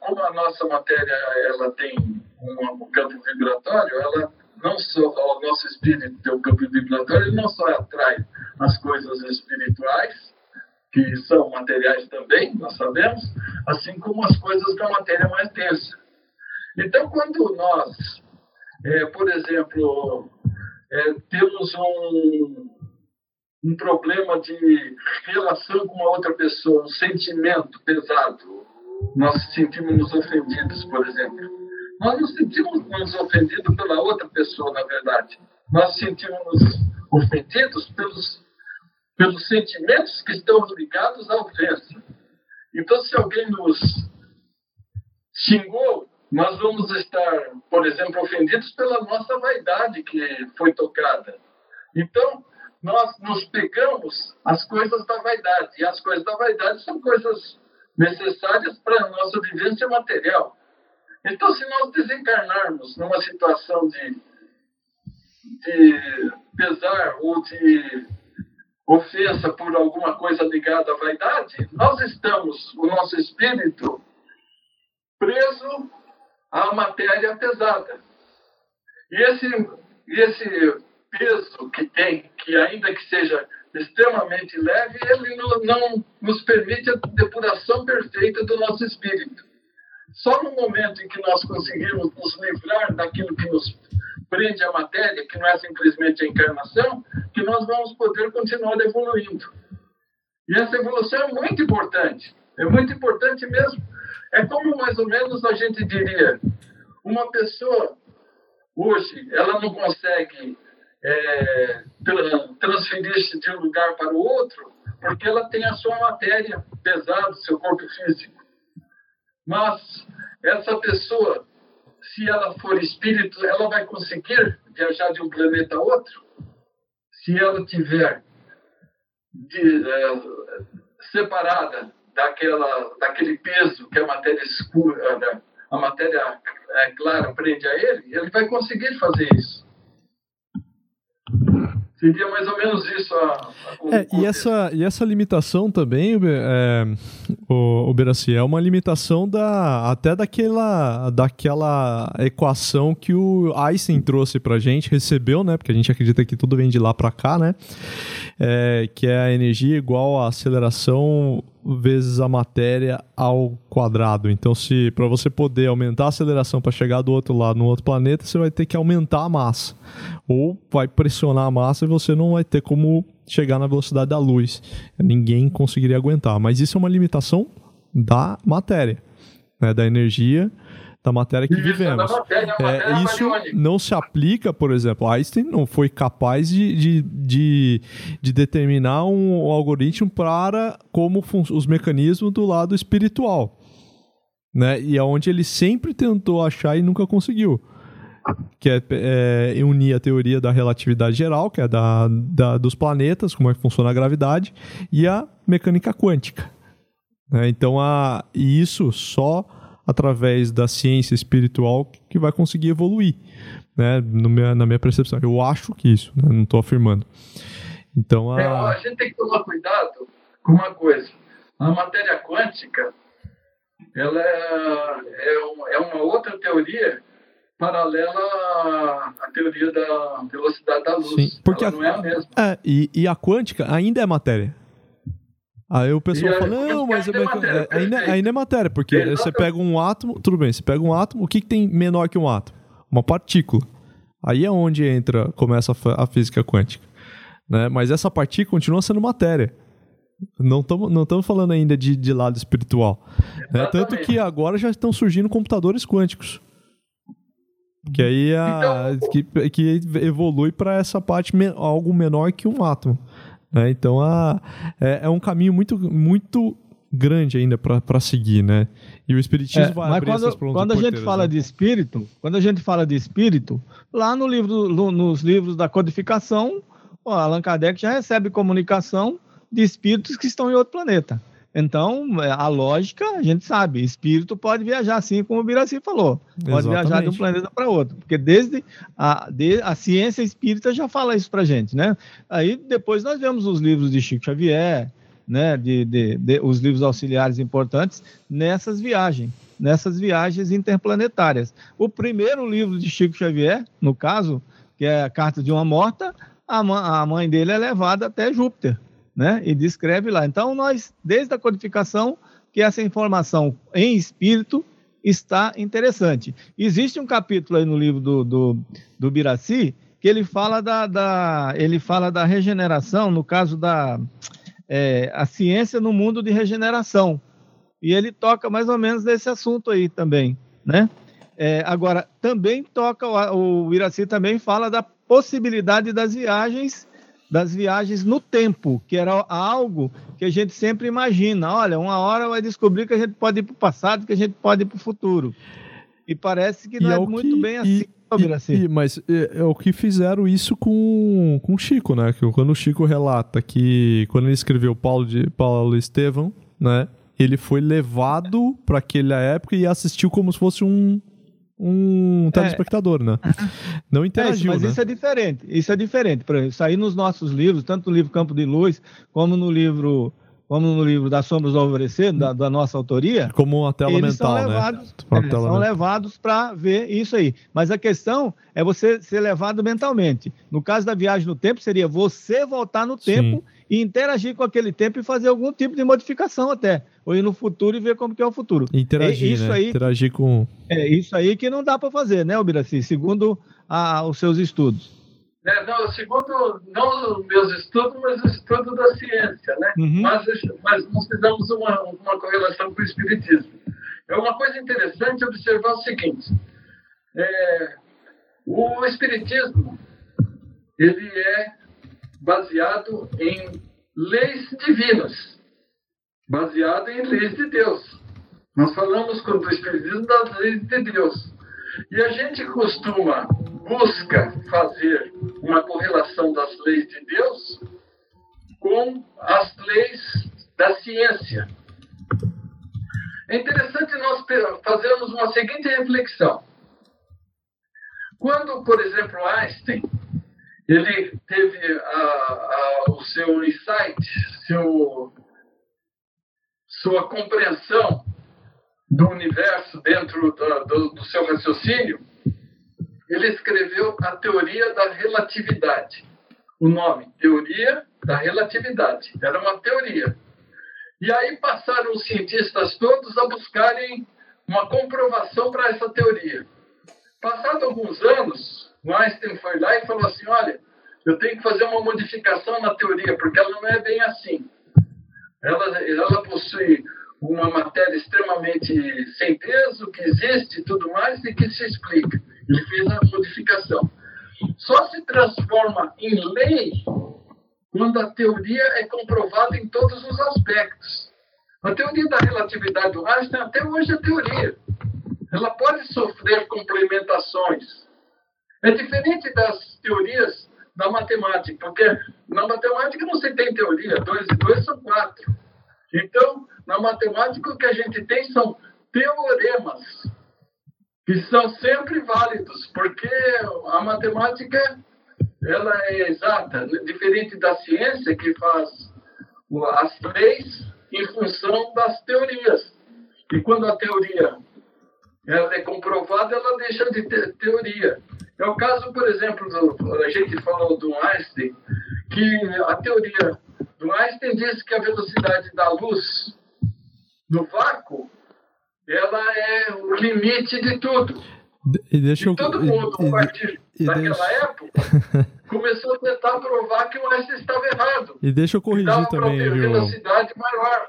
como a nossa matéria ela tem um, um campo vibratório, ela não só, o nosso espírito tem um campo vibratório, ele não só atrai as coisas espirituais, que são materiais também, nós sabemos, assim como as coisas da matéria mais densa. Então, quando nós, é, por exemplo, é, temos um, um problema de relação com uma outra pessoa, um sentimento pesado, nós sentimos nos ofendidos, por exemplo. Nós não sentimos nos ofendidos pela outra pessoa, na verdade. Nós sentimos nos ofendidos pelos pelos sentimentos que estão ligados à ofensa. Então, se alguém nos xingou, nós vamos estar, por exemplo, ofendidos pela nossa vaidade que foi tocada. Então, nós nos pegamos as coisas da vaidade. E as coisas da vaidade são coisas necessárias para a nossa vivência material. Então, se nós desencarnarmos numa situação de, de pesar ou de ofensa por alguma coisa ligada à vaidade, nós estamos, o nosso espírito, preso à matéria pesada. E esse, esse peso que tem, que ainda que seja extremamente leve, ele não, não nos permite a depuração perfeita do nosso espírito. Só no momento em que nós conseguirmos nos livrar daquilo que nos prende a matéria, que não é simplesmente a encarnação, que nós vamos poder continuar evoluindo. E essa evolução é muito importante, é muito importante mesmo. É como mais ou menos a gente diria, uma pessoa hoje, ela não consegue é, transferir-se de um lugar para o outro, porque ela tem a sua matéria pesada, seu corpo físico. Mas essa pessoa se ela for espírito, ela vai conseguir viajar de um planeta a outro? Se ela tiver de, é, separada daquela, daquele peso que a matéria escura, a matéria é, clara prende a ele, ele vai conseguir fazer isso. Seria mais ou menos isso a, a é, e, essa, e essa limitação também, é, o, o Beraci, é uma limitação da, até daquela, daquela equação que o Einstein trouxe pra gente, recebeu, né? Porque a gente acredita que tudo vem de lá para cá, né? É, que é a energia igual à aceleração vezes a matéria ao quadrado. Então, se para você poder aumentar a aceleração para chegar do outro lado, no outro planeta, você vai ter que aumentar a massa. Ou vai pressionar a massa e você não vai ter como chegar na velocidade da luz. Ninguém conseguiria aguentar. Mas isso é uma limitação da matéria, né? da energia da matéria que Isso, vivemos. matéria, a É, matéria isso bariônica. não se aplica, por exemplo, Einstein não foi capaz de, de, de, de determinar um, algoritmo para como os mecanismos do lado espiritual. Né? E é onde ele sempre tentou achar e nunca conseguiu. Que é, é, unir a teoria da relatividade geral, que é da, da- dos planetas, como é que funciona a gravidade, e a mecânica quântica. né? Então, a, e isso só através da ciência espiritual que vai conseguir evoluir, né? Minha- na minha percepção. Eu acho que isso, né? não estou afirmando. Então, a... É, a gente tem que tomar cuidado com uma coisa. A matéria quântica, ela é, é é uma outra teoria paralela à à teoria da velocidade da luz. Sim, porque ela a- não é a mesma. É, e, e a quântica ainda é matéria. Aí o pessoal E a fala, não, mas ainda é é- matéria, é- ainda, ainda é matéria, porque você pega um átomo, tudo bem, você pega um átomo, o que, que tem menor que um átomo? Uma partícula. Aí é onde entra, começa a, a física quântica. Né? Mas essa partícula continua sendo matéria. Não estamos não tamo falando ainda de, de lado espiritual. né? Tanto que agora já estão surgindo computadores quânticos. Que aí a, Então- que, que evolui para essa parte me- algo menor que um átomo. Né? Então a, é, é um caminho muito, muito grande ainda para seguir, né? E o espiritismo É, vai mas abrir essas quando, prontas quando a gente fala né? de espírito, quando a gente fala de espírito, lá no livro, no- nos livros da codificação, o Allan Kardec já recebe comunicação de espíritos que estão em outro planeta. Então, é, a lógica, a gente sabe, espírito pode viajar assim como o Biraci falou, pode viajar de um Exatamente. planeta para outro, porque desde a, de- a ciência espírita já fala isso para gente, né? Aí depois nós vemos os livros de Chico Xavier, né, de, de- de- os livros auxiliares importantes nessas viagens, nessas viagens interplanetárias. O primeiro livro de Chico Xavier, no caso, que é a Carta de uma Morta, a, a mãe dele é levada até Júpiter, né, e descreve lá. Então nós, desde a codificação, que essa informação em espírito está interessante. Existe um capítulo aí no livro do, do, do Biraci que ele fala da, da- ele fala da regeneração, no caso da é, a ciência no mundo de regeneração. E ele toca mais ou menos nesse assunto aí também, né? É, agora, também toca, o, o Iraci também fala da possibilidade das viagens, das viagens no tempo, que era algo que a gente sempre imagina. Olha, uma hora vai descobrir que a gente pode ir para o passado, que a gente pode ir para o futuro. E parece que E não é é, muito que- bem e- assim, ô, Iraci. E- mas é, é o que fizeram isso com, com o Chico, né? Que quando o Chico relata que quando ele escreveu Paulo, de, Paulo Estevão, né? Ele foi levado para aquela época e assistiu como se fosse um, um telespectador, né? Não É isso, interagiu, mas né? isso é diferente. Isso é diferente. Por exemplo, isso aí nos nossos livros, tanto no livro Campo de Luz, como no livro, como no livro Das Sombras do Alvorecer, da, da nossa autoria, Como uma tela eles mental, são né? levados, Uma é, tela são mental. levados para ver isso aí. Mas a questão é você ser levado mentalmente. No caso da viagem no tempo, seria você voltar no tempo e interagir com aquele tempo e fazer algum tipo de modificação até. Ou ir no futuro e ver como que é o futuro. Interagir, É isso né? aí- Interagir com. É isso aí que não dá para fazer, né, Ubiraci? Segundo a- os seus estudos. É, não, segundo, não os meus estudos, mas o estudo da ciência, né? Uhum. Mas, mas nós fizemos uma, uma correlação com o Espiritismo. É uma coisa interessante observar o seguinte: é, o Espiritismo ele é baseado em leis divinas, baseado em leis de Deus. Nós falamos quando o Espiritismo das leis de Deus. E a gente costuma, busca fazer uma correlação das leis de Deus com as leis da ciência. É interessante nós fazermos uma seguinte reflexão. Quando, por exemplo, Einstein ele teve a- a- o seu insight, seu, sua compreensão do universo dentro da- do, do seu raciocínio, ele escreveu a teoria da relatividade. O nome, teoria da relatividade. Era uma teoria. E aí passaram os cientistas todos a buscarem uma comprovação para essa teoria. Passado alguns anos, Einstein foi lá e falou assim: olha, eu tenho que fazer uma modificação na teoria, porque ela não é bem assim. Ela, ela possui uma matéria extremamente sem peso, que existe e tudo mais, e que se explica. Ele fez a modificação. Só se transforma em lei quando a teoria é comprovada em todos os aspectos. A teoria da relatividade do Einstein até hoje é teoria. Ela pode sofrer complementações. É diferente das teorias da matemática, porque na matemática não se tem teoria, dois e dois são quatro. Então, na matemática, o que a gente tem são teoremas, que são sempre válidos, porque a matemática ela é exata, diferente da ciência, que faz as leis em função das teorias. E quando a teoria ela é comprovada, ela deixa de ter teoria. É o caso, por exemplo, do, a gente falou do Einstein, que a teoria do Einstein diz que a velocidade da luz no vácuo ela é o limite de tudo. E, deixa e todo mundo, a partir e, daquela deixa... época, começou a tentar provar que o Einstein estava errado. E deixa eu corrigir também, viu? velocidade maior.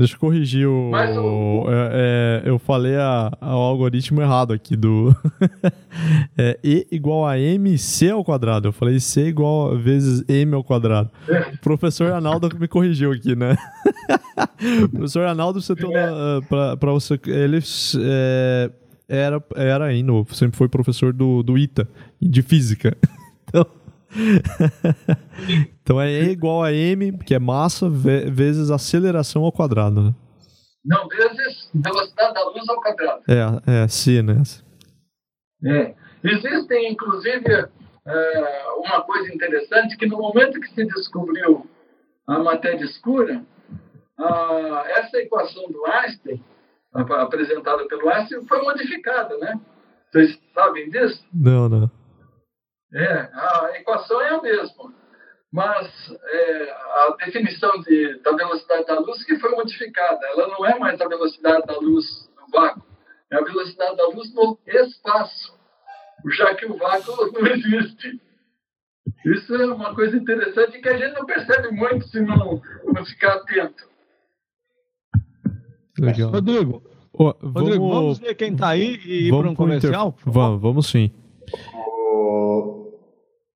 Deixa eu corrigir o. o... É, é, eu falei a, a, o algoritmo errado aqui do. é E igual a MC ao quadrado. Eu falei C igual a vezes M ao quadrado. É. O professor Arnaldo me corrigiu aqui, né? o professor Arnaldo, você tem uma, pra, pra você. Ele é, era, era ainda, sempre foi professor do, do ITA, de física. Então. é E igual a M, que é massa, vezes aceleração ao quadrado, né? Não, vezes velocidade da luz ao quadrado. É, é, sim, né? É. Existem, inclusive, é, uma coisa interessante, que no momento que se descobriu a matéria escura, a, essa equação do Einstein, apresentada pelo Einstein, foi modificada, né? Vocês sabem disso? Não, não. É, a equação é a mesma, mas é, a definição de, da velocidade da luz que foi modificada. Ela não é mais a velocidade da luz no vácuo, é a velocidade da luz no espaço, já que o vácuo não existe. Isso é uma coisa interessante que a gente não percebe muito se não, não ficar atento. Legal. Rodrigo, vamos... Rodrigo, vamos ver quem está aí e ir para um comercial? Inter... Vamos, vamos sim.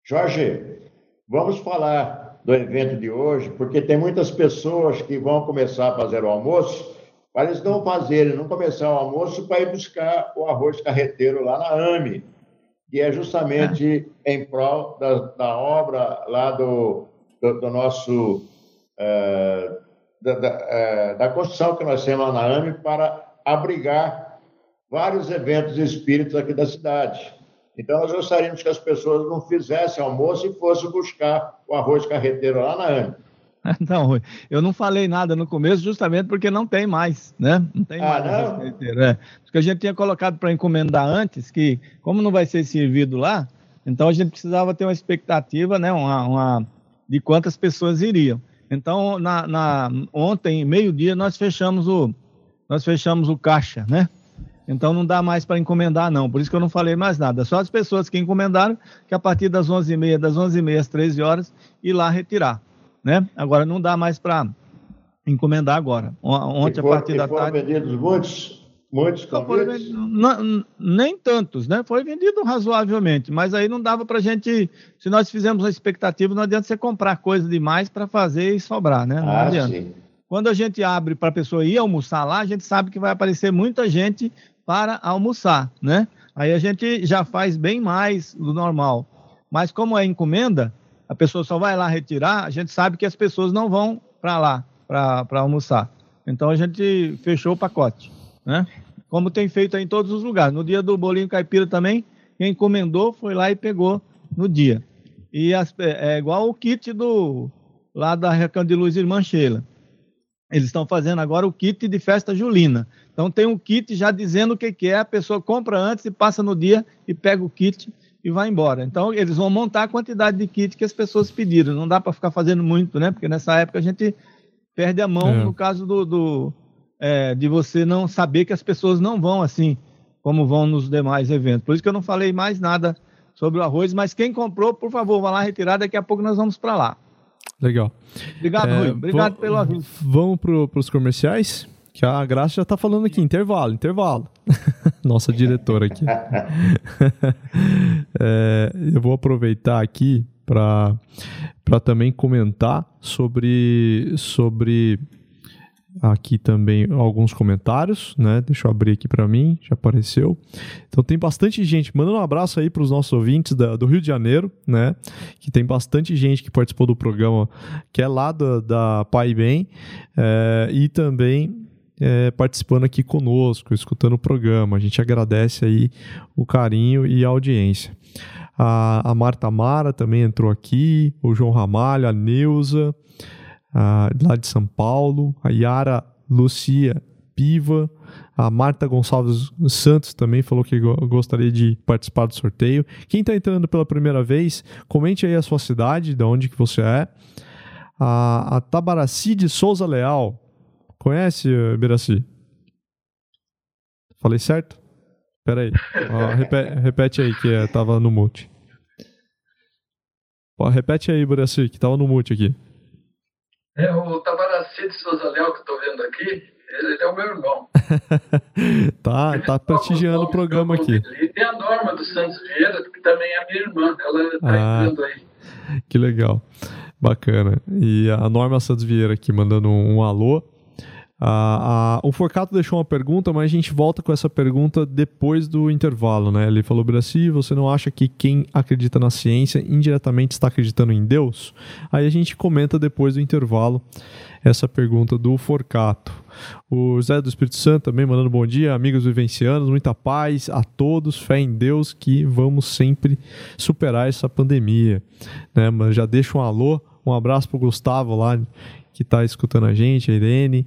Jorge, vamos falar do evento de hoje, porque tem muitas pessoas que vão começar a fazer o almoço, mas eles não fazerem, não começar o almoço para ir buscar o arroz carreteiro lá na AME, que é justamente é. em prol da, da, obra lá do, do, do nosso. É, da, da, é, da, construção que nós temos lá na AME para abrigar vários eventos espíritos aqui da cidade. Então, nós gostaríamos que as pessoas não fizessem almoço e fossem buscar o arroz carreteiro lá na AME. Não, eu não falei nada no começo justamente porque não tem mais, né? Não tem ah, mais não? arroz carreteiro. É. Porque a gente tinha colocado para encomendar antes que, como não vai ser servido lá, então a gente precisava ter uma expectativa, né? Uma, uma de quantas pessoas iriam. Então, na, na ontem, meio-dia, nós fechamos o nós fechamos o caixa, né? Então não dá mais para encomendar, não. Por isso que eu não falei mais nada. Só as pessoas que encomendaram, que a partir das 11h30, das 11h30 às 13 horas, ir lá retirar. Né? Agora não dá mais para encomendar agora. Ontem, for, a partir da tarde. vendidos muitos, muitos convites? Não, nem tantos, né? Foi vendido razoavelmente, mas aí não dava para gente. Se nós fizermos uma expectativa, não adianta você comprar coisa demais para fazer e sobrar, né? Não ah, adianta. Sim. Quando a gente abre para a pessoa ir almoçar lá, a gente sabe que vai aparecer muita gente para almoçar, né? Aí a gente já faz bem mais do normal. Mas como é encomenda, a pessoa só vai lá retirar, a gente sabe que as pessoas não vão para lá para almoçar. Então a gente fechou o pacote, né? Como tem feito em todos os lugares. No dia do bolinho caipira também, quem encomendou foi lá e pegou no dia. E as, é, é igual o kit do lá da Recanto de Luz Irmã Sheila. Eles estão fazendo agora o kit de festa julina. Então tem um kit já dizendo o que, que é, a pessoa compra antes e passa no dia e pega o kit e vai embora. Então eles vão montar a quantidade de kit que as pessoas pediram. Não dá para ficar fazendo muito, né? Porque nessa época a gente perde a mão é. no caso do, do é, de você não saber que as pessoas não vão assim como vão nos demais eventos. Por isso que eu não falei mais nada sobre o arroz, mas quem comprou, por favor, vá lá retirar, daqui a pouco nós vamos para lá. Legal. Obrigado, é, Rui. Obrigado pelo aviso. Vamos para os comerciais? Que a Graça já tá falando aqui, intervalo, intervalo. Nossa diretora aqui. é, eu vou aproveitar aqui para também comentar sobre, sobre aqui também alguns comentários, né? Deixa eu abrir aqui para mim, já apareceu. Então tem bastante gente. Mandando um abraço aí para os nossos ouvintes da, do Rio de Janeiro, né? Que tem bastante gente que participou do programa, que é lá da, da Pai Bem, é, e também é, participando aqui conosco, escutando o programa. A gente agradece aí o carinho e a audiência. A, a Marta Mara também entrou aqui, o João Ramalho, a Neuza, a, lá de São Paulo, a Yara Lucia Piva, a Marta Gonçalves Santos também falou que gostaria de participar do sorteio. Quem está entrando pela primeira vez, comente aí a sua cidade, de onde que você é. A, a Tabaraci de Souza Leal. Conhece, Biraci? Falei certo? Pera aí. Ó, repete, repete, aí que é, tava no mute. Repete aí, Biraci, que tava no mute aqui. É, o Tabaraci de Souza Leal que eu tô vendo aqui, ele, é o meu irmão. tá, tá prestigiando o programa aqui. E tem a Norma do Santos Vieira, que também é minha irmã. Ela tá ah, entrando aí. Que legal. Bacana. E a Norma Santos Vieira aqui mandando um alô. O Forcato deixou uma pergunta, mas a gente volta com essa pergunta depois do intervalo, né? Ele falou, Braci, você não acha que quem acredita na ciência indiretamente está acreditando em Deus? Aí a gente comenta depois do intervalo essa pergunta do Forcato. O Zé do Espírito Santo também mandando bom dia, amigos vivencianos, muita paz a todos, fé em Deus que vamos sempre superar essa pandemia. Né? Mas já deixa um alô, um abraço para o Gustavo lá que está escutando a gente, a Irene.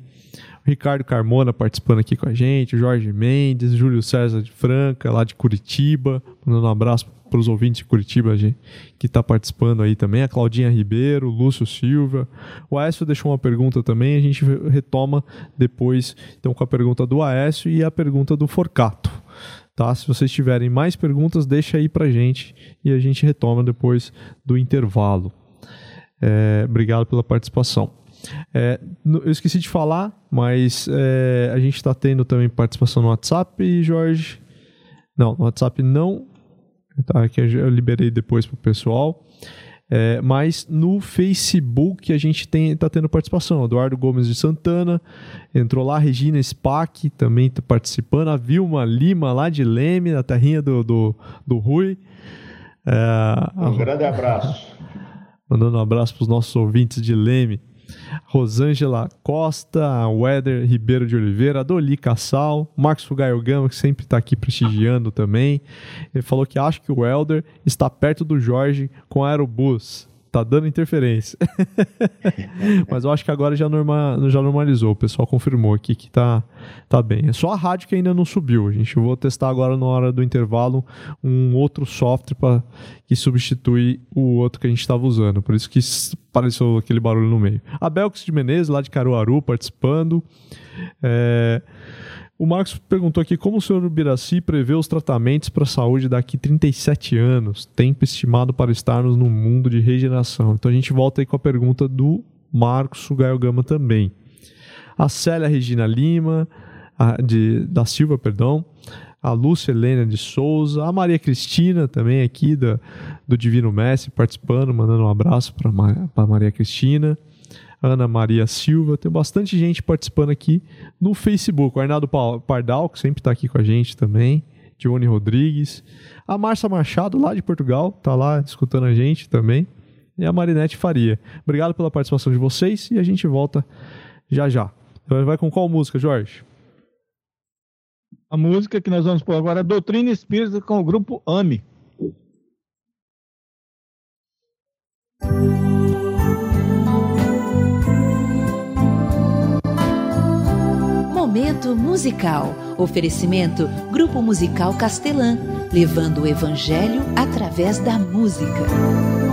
Ricardo Carmona participando aqui com a gente, Jorge Mendes, Júlio César de Franca, lá de Curitiba, mandando um abraço para os ouvintes de Curitiba gente, que está participando aí também, a Claudinha Ribeiro, Lúcio Silva. O Aécio deixou uma pergunta também, a gente retoma depois então com a pergunta do Aécio e a pergunta do Forcato. Tá? Se vocês tiverem mais perguntas, deixa aí para gente e a gente retoma depois do intervalo. É, obrigado pela participação. É, eu esqueci de falar, mas é, a gente está tendo também participação no WhatsApp, Jorge. Não, no WhatsApp não. Tá, que eu liberei depois para o pessoal. É, mas no Facebook a gente está tendo participação. Eduardo Gomes de Santana entrou lá, Regina Spack também está participando, a Vilma Lima lá de Leme, da terrinha do, do, do Rui. É, um a... grande abraço. Mandando um abraço para os nossos ouvintes de Leme. Rosângela Costa, Weather Ribeiro de Oliveira, Doli Cassal, Marcos Fugaio Gama, que sempre está aqui prestigiando também. Ele falou que acha que o Welder está perto do Jorge com Aerobus tá dando interferência. Mas eu acho que agora já, norma, já normalizou. O pessoal confirmou aqui que tá, tá bem. É só a rádio que ainda não subiu. A gente vou testar agora na hora do intervalo um outro software para que substitui o outro que a gente estava usando. Por isso que apareceu aquele barulho no meio. A Belks de Menezes, lá de Caruaru, participando. É... O Marcos perguntou aqui como o senhor Biraci prevê os tratamentos para a saúde daqui 37 anos, tempo estimado para estarmos no mundo de regeneração. Então a gente volta aí com a pergunta do Marcos Sugaio Gama também. A Célia Regina Lima, de, da Silva, perdão, a Lúcia Helena de Souza, a Maria Cristina também aqui da, do Divino Mestre participando, mandando um abraço para a Maria Cristina. Ana Maria Silva, tem bastante gente participando aqui no Facebook. O Arnaldo Pardal, que sempre está aqui com a gente também. Johnny Rodrigues. A Marcia Machado, lá de Portugal, está lá escutando a gente também. E a Marinete Faria. Obrigado pela participação de vocês e a gente volta já já. Então, vai com qual música, Jorge? A música que nós vamos pôr agora é Doutrina Espírita com o grupo AME. Momento musical. Oferecimento Grupo Musical Castelã, levando o evangelho através da música.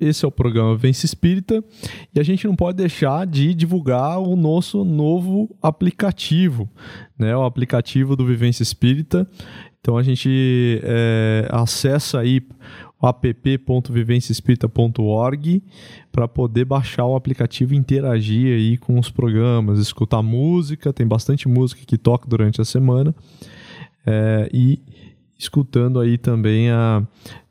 Esse é o programa Vence Espírita e a gente não pode deixar de divulgar o nosso novo aplicativo, né? O aplicativo do Vivência Espírita. Então a gente é, acessa aí app.vivenciaespírita.org para poder baixar o aplicativo e interagir aí com os programas, escutar música, tem bastante música que toca durante a semana é, e escutando aí também a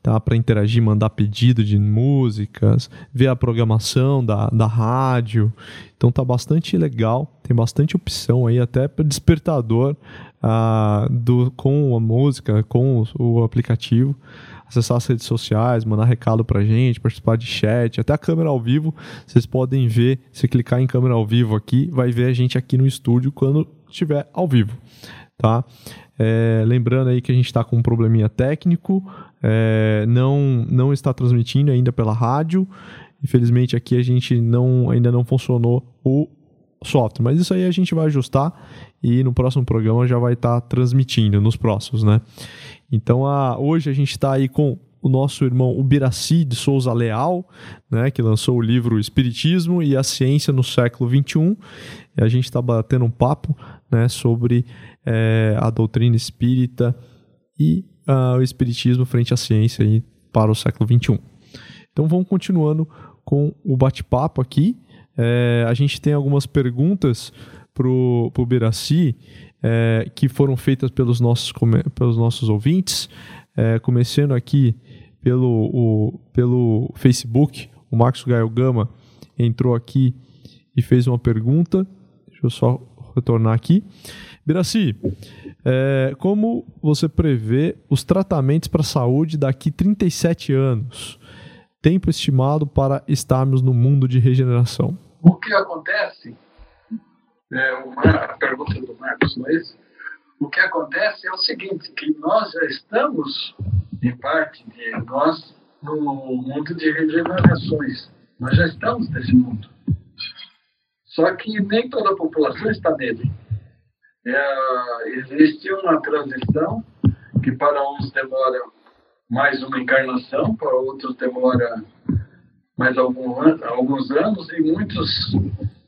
tá para interagir, mandar pedido de músicas, ver a programação da, da rádio. Então tá bastante legal, tem bastante opção aí até para despertador ah, do com a música, com o, o aplicativo acessar as redes sociais, mandar recado pra gente, participar de chat, até a câmera ao vivo. Vocês podem ver, se clicar em câmera ao vivo aqui, vai ver a gente aqui no estúdio quando estiver ao vivo, tá? É, lembrando aí que a gente está com um probleminha técnico, é, não, não está transmitindo ainda pela rádio. Infelizmente aqui a gente não, ainda não funcionou o software, mas isso aí a gente vai ajustar e no próximo programa já vai estar tá transmitindo, nos próximos, né? Então a, hoje a gente está aí com o nosso irmão Ubiraci de Souza Leal, né, que lançou o livro Espiritismo e a Ciência no Século XXI. E a gente está batendo um papo né, sobre é, a doutrina espírita e uh, o Espiritismo frente à ciência aí para o século XXI. Então vamos continuando com o bate-papo aqui. É, a gente tem algumas perguntas para o Ubiraci é, que foram feitas pelos nossos, pelos nossos ouvintes. É, começando aqui pelo, o, pelo Facebook, o Marcos Gaio Gama entrou aqui e fez uma pergunta. Deixa eu só retornar aqui. Biraci, é, como você prevê os tratamentos para a saúde daqui 37 anos? Tempo estimado para estarmos no mundo de regeneração. O que acontece, é, uma, pergunta do Marcos, isso? O que acontece é o seguinte, que nós já estamos em parte de nós no mundo de regenerações. Nós já estamos nesse mundo. Só que nem toda a população está nele. É, existe uma transição que para uns demora mais uma encarnação, para outros demora mais algum, alguns anos, e muitos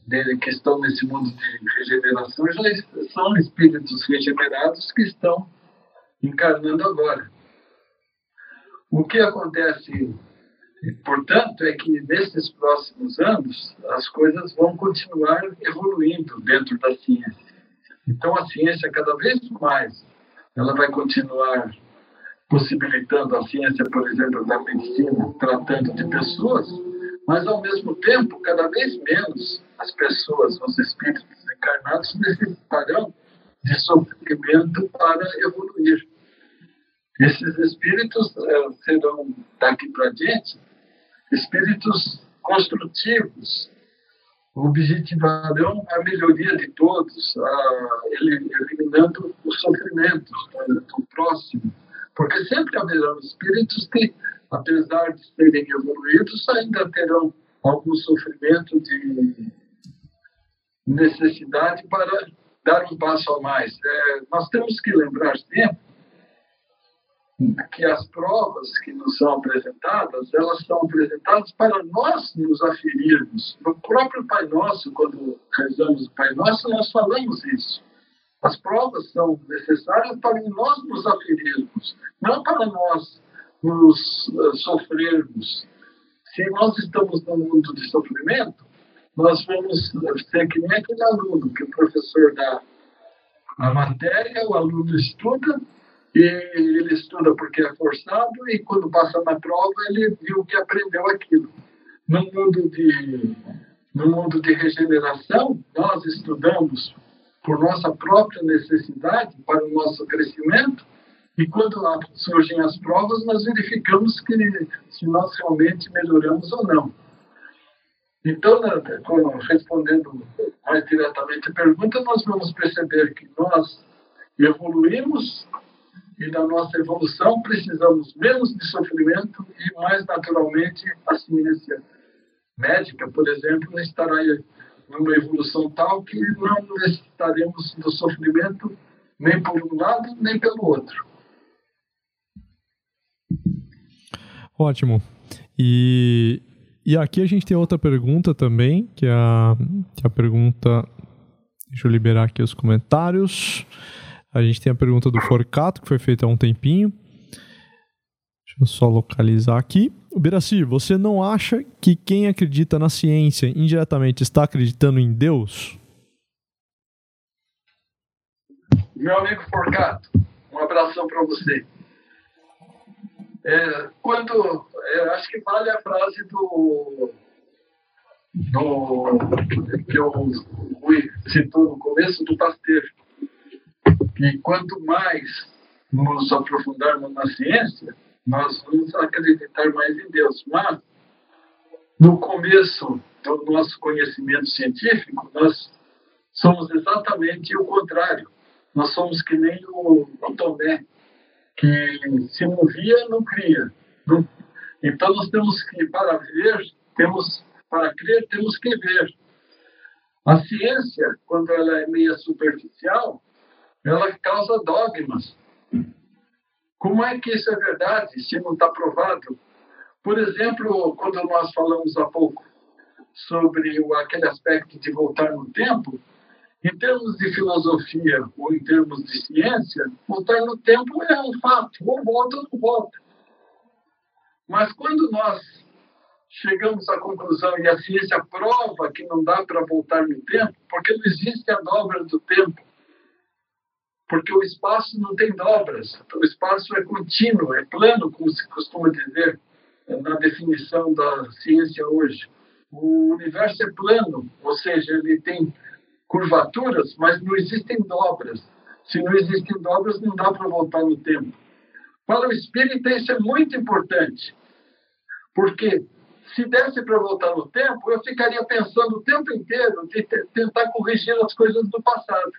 dele que estão nesse mundo de regeneração já são espíritos regenerados que estão encarnando agora. O que acontece, portanto, é que nesses próximos anos as coisas vão continuar evoluindo dentro da ciência. Então a ciência cada vez mais ela vai continuar possibilitando a ciência, por exemplo, da medicina, tratando de pessoas, mas ao mesmo tempo, cada vez menos as pessoas, os espíritos encarnados necessitarão de sofrimento para evoluir. Esses espíritos eh, serão, daqui para diante, espíritos construtivos, objetivarão a melhoria de todos, a, eliminando os sofrimentos do próximo. Porque sempre haverão espíritos que, apesar de serem evoluídos, ainda terão algum sofrimento de necessidade para dar um passo a mais. É, nós temos que lembrar sempre que as provas que nos são apresentadas, elas são apresentadas para nós nos aferirmos. No próprio Pai Nosso, quando rezamos o Pai Nosso, nós falamos isso. As provas são necessárias para nós nos aferirmos, não para nós nos uh, sofrermos. Se nós estamos num mundo de sofrimento, nós vamos ser que nem aquele aluno que o professor dá a matéria, o aluno estuda, e ele estuda porque é forçado e quando passa na prova ele viu que aprendeu aquilo. No mundo de no mundo de regeneração, nós estudamos por nossa própria necessidade para o nosso crescimento e quando lá surgem as provas nós verificamos que se nós realmente melhoramos ou não. Então, né, respondendo mais diretamente a pergunta, nós vamos perceber que nós evoluímos e na nossa evolução precisamos menos de sofrimento e mais naturalmente a ciência médica, por exemplo, estará numa evolução tal que não necessitaremos do sofrimento nem por um lado nem pelo outro. Ótimo. E, e aqui a gente tem outra pergunta também, que é a, que é a pergunta. Deixa eu liberar aqui os comentários. A gente tem a pergunta do Forcato, que foi feita há um tempinho. Deixa eu só localizar aqui. Biraci, você não acha que quem acredita na ciência indiretamente está acreditando em Deus? Meu amigo Forcato, um abração para você. É, quando é, acho que vale a frase do, do que eu citou no começo do Pasteur e quanto mais nos aprofundarmos na ciência, nós vamos acreditar mais em Deus. Mas, no começo do nosso conhecimento científico, nós somos exatamente o contrário. Nós somos que nem o, o Tomé, que se não via, não cria. Não... Então, nós temos que, para ver, temos, para crer, temos que ver. A ciência, quando ela é meia superficial, ela causa dogmas. Como é que isso é verdade se não está provado? Por exemplo, quando nós falamos há pouco sobre aquele aspecto de voltar no tempo, em termos de filosofia ou em termos de ciência, voltar no tempo é um fato, ou volta ou não volta. Mas quando nós chegamos à conclusão e a ciência prova que não dá para voltar no tempo, porque não existe a dobra do tempo. Porque o espaço não tem dobras, o espaço é contínuo, é plano, como se costuma dizer na definição da ciência hoje. O universo é plano, ou seja, ele tem curvaturas, mas não existem dobras. Se não existem dobras, não dá para voltar no tempo. Para o espírita, isso é muito importante, porque se desse para voltar no tempo, eu ficaria pensando o tempo inteiro de tentar corrigir as coisas do passado.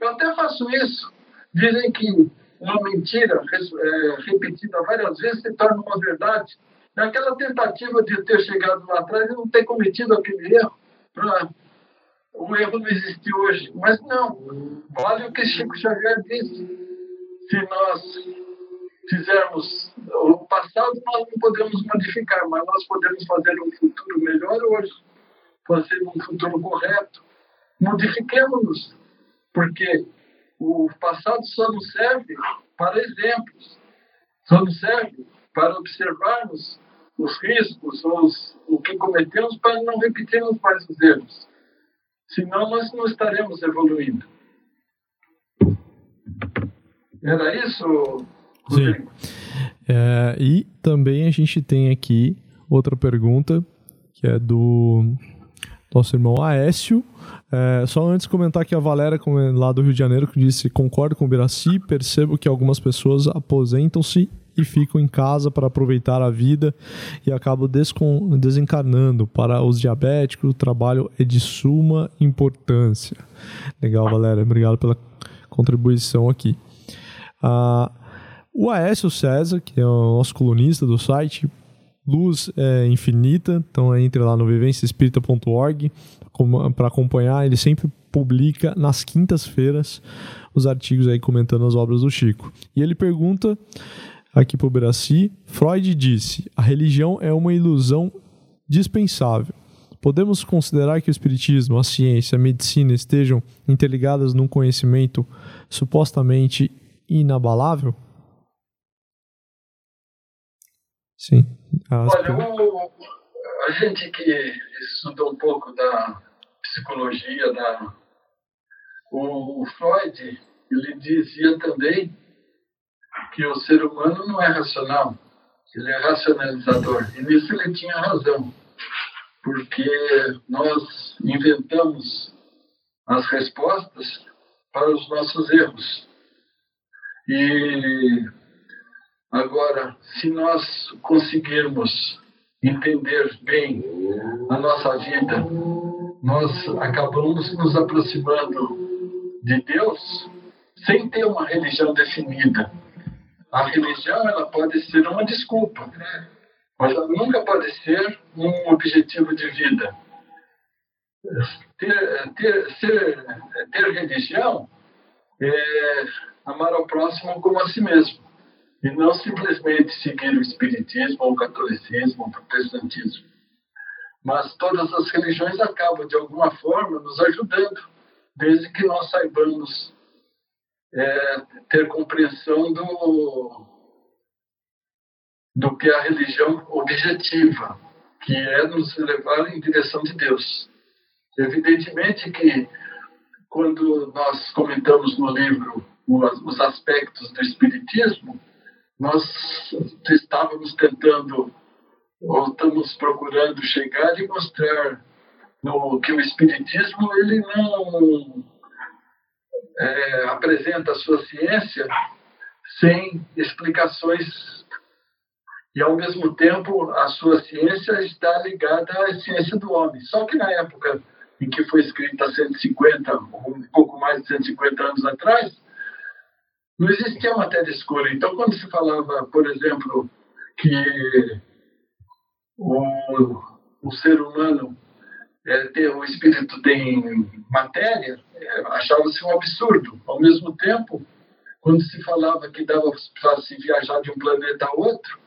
Eu até faço isso. Dizem que uma mentira é, repetida várias vezes se torna uma verdade. Naquela tentativa de ter chegado lá atrás e não ter cometido aquele erro, pra, o erro não existe hoje. Mas não, vale o que Chico Xavier disse. Se nós fizermos o passado, nós não podemos modificar, mas nós podemos fazer um futuro melhor hoje, fazer um futuro correto. Modifiquemos-nos, porque o passado só nos serve para exemplos, só nos serve para observarmos os riscos, os, o que cometemos, para não repetirmos mais os erros. Senão, nós não estaremos evoluindo. Era isso, Sim. É, e também a gente tem aqui outra pergunta, que é do nosso irmão Aécio. É, só antes comentar que a Valéria, lá do Rio de Janeiro, que disse: concordo com o Biraci, percebo que algumas pessoas aposentam-se e ficam em casa para aproveitar a vida e acabam desencarnando. Para os diabéticos, o trabalho é de suma importância. Legal, Valéria, obrigado pela contribuição aqui. Ah, o Aécio César, que é o nosso colunista do site, Luz é Infinita, então entre lá no vivenciaespírita.org para acompanhar. Ele sempre publica nas quintas-feiras os artigos aí comentando as obras do Chico. E ele pergunta aqui para o Beraci, Freud disse, a religião é uma ilusão dispensável. Podemos considerar que o espiritismo, a ciência, a medicina estejam interligadas num conhecimento supostamente inabalável? Sim. Olha, o, a gente que estudou um pouco da psicologia, da, o, o Freud, ele dizia também que o ser humano não é racional, ele é racionalizador. E nisso ele tinha razão, porque nós inventamos as respostas para os nossos erros. E agora, se nós conseguirmos entender bem a nossa vida, nós acabamos nos aproximando de Deus sem ter uma religião definida. A religião ela pode ser uma desculpa, mas ela nunca pode ser um objetivo de vida. Ter, ter, ser, ter religião é amar ao próximo como a si mesmo, e não simplesmente seguir o espiritismo, o catolicismo, o protestantismo. Mas todas as religiões acabam, de alguma forma, nos ajudando, desde que nós saibamos é, ter compreensão do, do que a religião objetiva, que é nos levar em direção de Deus. Evidentemente que, quando nós comentamos no livro os aspectos do Espiritismo, nós estávamos tentando, ou estamos procurando chegar e mostrar no, que o Espiritismo ele não é, apresenta a sua ciência sem explicações e ao mesmo tempo a sua ciência está ligada à ciência do homem. Só que na época em que foi escrita 150 ou um pouco mais de 150 anos atrás, não existia matéria escura. Então, quando se falava, por exemplo, que o, o ser humano é, ter, o espírito tem matéria, é, achava-se um absurdo. Ao mesmo tempo, quando se falava que dava para se viajar de um planeta a outro,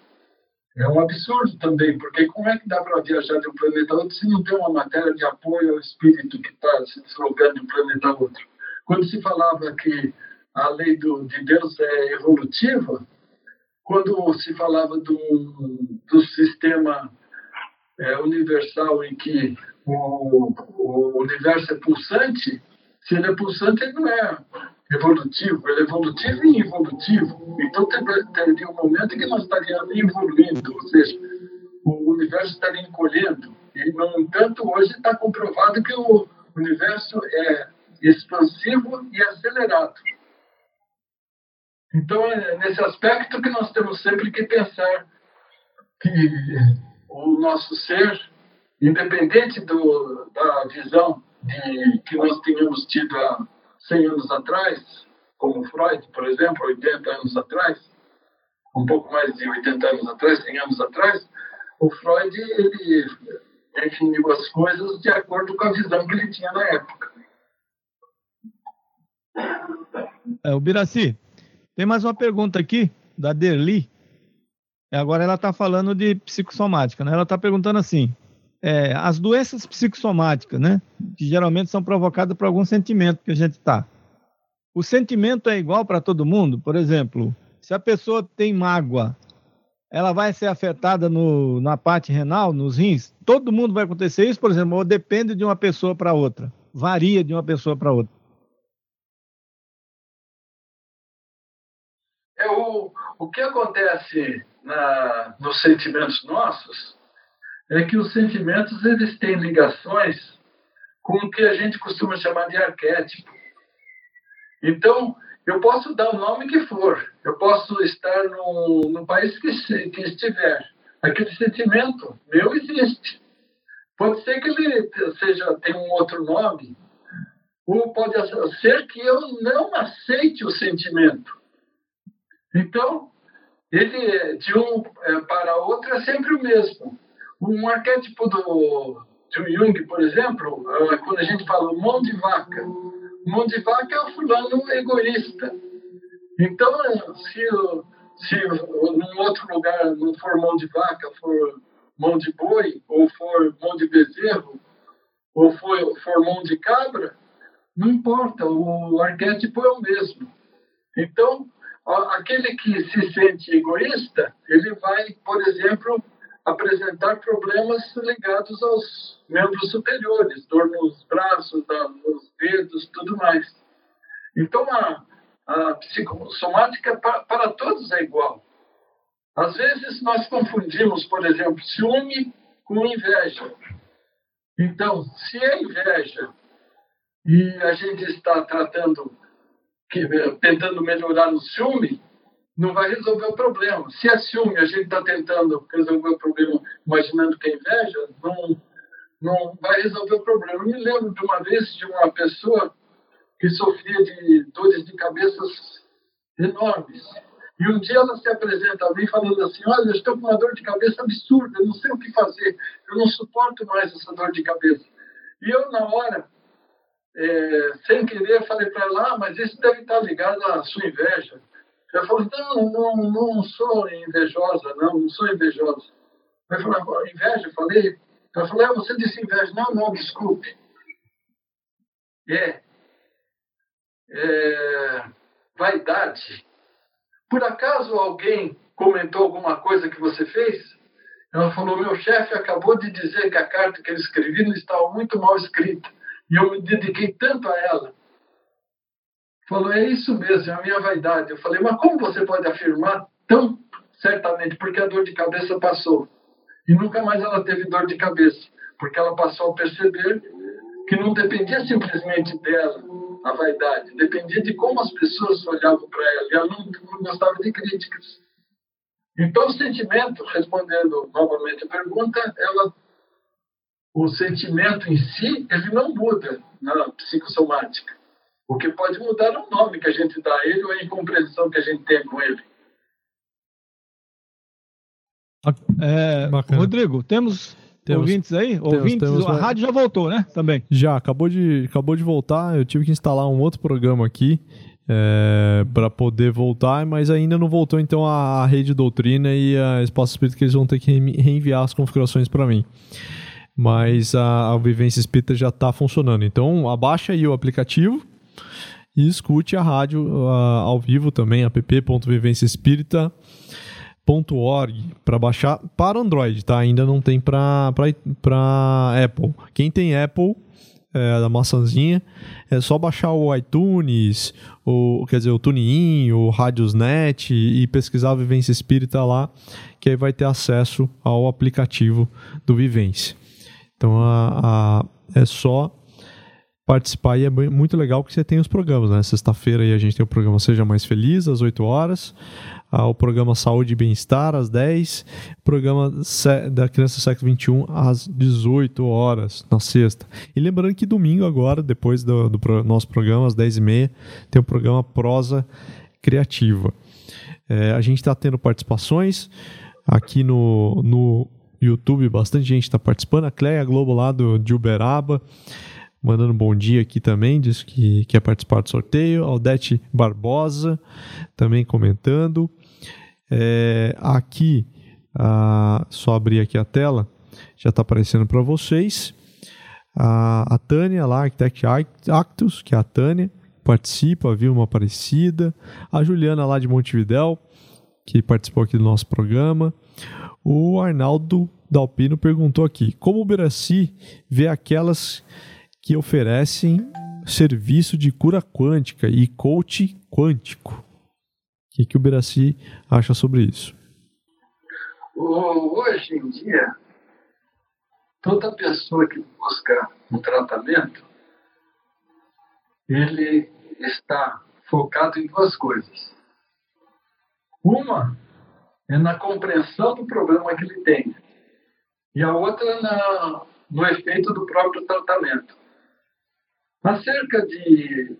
é um absurdo também, porque como é que dá para viajar de um planeta a outro se não tem uma matéria de apoio ao espírito que está se deslocando de um planeta a outro? Quando se falava que a lei do, de Deus é evolutiva, quando se falava do, do sistema é, universal em que o, o universo é pulsante, se ele é pulsante, ele não é evolutivo, ele é evolutivo e involutivo. Então, teria um momento em que nós estaríamos evoluindo, ou seja, o universo estaria encolhendo. E, no entanto, hoje está comprovado que o universo é expansivo e acelerado. Então, é nesse aspecto que nós temos sempre que pensar que o nosso ser, independente do, da visão de, que nós tínhamos tido há 100 anos atrás, como Freud, por exemplo, 80 anos atrás, um pouco mais de 80 anos atrás, 100 anos atrás, o Freud ele definiu as coisas de acordo com a visão que ele tinha na época. É, o Biraci, tem mais uma pergunta aqui, da Derli. Agora ela está falando de psicossomática, né? Ela está perguntando assim: é, as doenças psicossomáticas, né? Que geralmente são provocadas por algum sentimento que a gente está. O sentimento é igual para todo mundo? Por exemplo, se a pessoa tem mágoa, ela vai ser afetada no, na parte renal, nos rins? Todo mundo vai acontecer isso, por exemplo, ou depende de uma pessoa para outra? Varia de uma pessoa para outra. O, que acontece na, nos sentimentos nossos é que os sentimentos eles têm ligações com o que a gente costuma chamar de arquétipo. Então, eu posso dar o nome que for, eu posso estar no, no país que, que estiver. Aquele sentimento meu existe. Pode ser que ele seja tenha um outro nome, ou pode ser que eu não aceite o sentimento. Então, ele de um é, para outro é sempre o mesmo. Um arquétipo do, do Jung, por exemplo, é, quando a gente fala mão de vaca, mão de vaca é o fulano egoísta. Então, se, se num outro lugar não for mão de vaca, for mão de boi, ou for mão de bezerro, ou for, for mão de cabra, não importa, o arquétipo é o mesmo. Então, aquele que se sente egoísta, ele vai, por exemplo, apresentar problemas ligados aos membros superiores, dor nos braços, nos dedos, tudo mais. Então, a, a psicossomática para, para todos é igual. Às vezes nós confundimos, por exemplo, ciúme com inveja. Então, se é inveja e a gente está tratando que, eh, tentando melhorar o ciúme, não vai resolver o problema. Se é ciúme, a gente está tentando resolver o problema imaginando que é inveja, não, não vai resolver o problema. Eu me lembro de uma vez de uma pessoa que sofria de dores de cabeças enormes. E um dia ela se apresenta a mim falando assim: Olha, eu estou com uma dor de cabeça absurda, eu não sei o que fazer, eu não suporto mais essa dor de cabeça. E eu, na hora, é, sem querer, falei para ela, ah, mas isso deve estar ligado à sua inveja. Ela falou, não, não, não sou invejosa, não, não sou invejosa. Eu falei, inveja? Eu falei, ela falou, ah, você disse inveja. Não, não, desculpe. É, é vaidade. Por acaso alguém comentou alguma coisa que você fez? Ela falou, meu chefe acabou de dizer que a carta que ele escrevi estava muito mal escrita. E eu me dediquei tanto a ela. Falou, é isso mesmo, é a minha vaidade. Eu falei, mas como você pode afirmar tão certamente? Porque a dor de cabeça passou. E nunca mais ela teve dor de cabeça. Porque ela passou a perceber que não dependia simplesmente dela, a vaidade. Dependia de como as pessoas olhavam para ela. E ela não, gostava de críticas. Então, o sentimento, respondendo novamente a pergunta, ela o sentimento em si, ele não muda na psicossomática. O que pode mudar é o nome que a gente dá a ele ou a incompreensão que a gente tem com ele. É, Rodrigo, temos, Temos- ouvintes aí? temos- ouvintes? temos a mais- rádio já voltou, né? Também. Já, acabou de, acabou de voltar. Eu tive que instalar um outro programa aqui é, para poder voltar, mas ainda não voltou então a, a Rede Doutrina e a Espaço Espírita que eles vão ter que reenvi- reenviar as configurações para mim. Mas a, a Vivência Espírita já está funcionando. Então, abaixa aí o aplicativo e escute a rádio ah, ao vivo também, app.vivenciaespírita.org para baixar para Android, tá? Ainda não tem para Apple. Quem tem Apple, é, da maçãzinha, é só baixar o iTunes, o, quer dizer, o TuneIn, o Radiosnet e pesquisar a Vivência Espírita lá, que aí vai ter acesso ao aplicativo do Vivência. Então a, a- é só participar e é muito legal que você tem os programas, né? Sexta-feira a gente tem o programa Seja Mais Feliz, às 8 horas, ah, o programa Saúde e Bem-Estar, às 10, o programa da Criança Século XXI, às 18 horas, na sexta. E lembrando que domingo agora, depois do, do nosso programa, às 10h30, tem o programa Prosa Criativa. É, a gente está tendo participações aqui no, no YouTube, bastante gente está participando. A Cleia Globo lá do, de Uberaba, mandando bom dia aqui também, diz que quer participar do sorteio. Aldete Barbosa também comentando. É, aqui, ah, só abrir aqui a tela, já está aparecendo para vocês. A, a Tânia lá, Architect Actus, que é a Tânia, participa, viu uma Aparecida. A Juliana lá de Montevidéu, que participou aqui do nosso programa. O Arnaldo Dalpino perguntou aqui: como o Beraci vê aquelas que oferecem serviço de cura quântica e coach quântico? O que, que o Beraci acha sobre isso? Hoje em dia, toda pessoa que busca um tratamento, ele está focado em duas coisas. Uma é na compreensão do problema que ele tem, e a outra na, no efeito do próprio tratamento. Há cerca de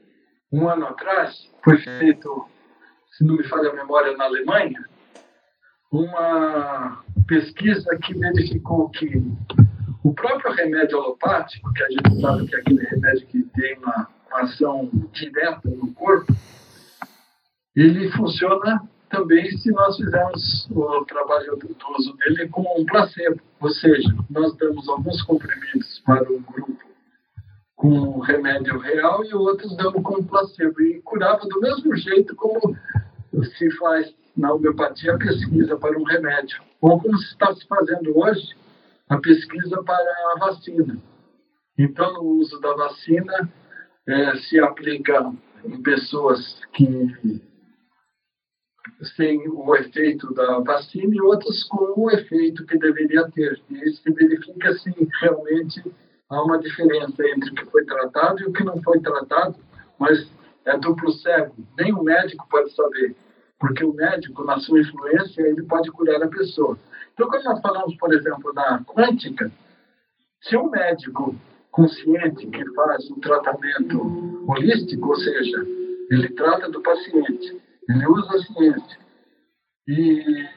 um ano atrás, foi feito, se não me falha a memória, na Alemanha, uma pesquisa que verificou que o próprio remédio alopático, que a gente sabe que é aquele remédio que tem uma ação direta no corpo, ele funciona também se nós fizermos o trabalho uso dele com um placebo, ou seja, nós damos alguns comprimidos para um grupo com remédio real e outros damos com placebo. E curava do mesmo jeito como se faz na homeopatia a pesquisa para um remédio, ou como se está se fazendo hoje a pesquisa para a vacina. Então, no uso da vacina, eh, se aplica em pessoas que sem o efeito da vacina e outras com o efeito que deveria ter. E se verifica se realmente há uma diferença entre o que foi tratado e o que não foi tratado, mas é duplo cego. Nem o médico pode saber, porque o médico, na sua influência, ele pode curar a pessoa. Então, quando nós falamos, por exemplo, da quântica, se um médico consciente que faz um tratamento holístico, ou seja, ele trata do paciente, ele usa a ciência e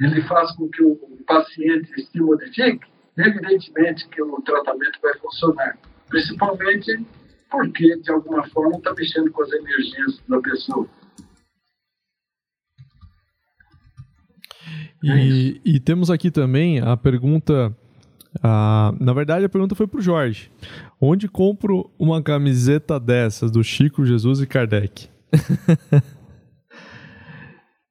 ele faz com que o paciente se modifique, evidentemente que o tratamento vai funcionar, principalmente porque, de alguma forma, está mexendo com as energias da pessoa. E, e temos aqui também a pergunta. ah, na verdade, a pergunta foi para o Jorge: Onde compro uma camiseta dessas do Chico, Jesus e Kardec?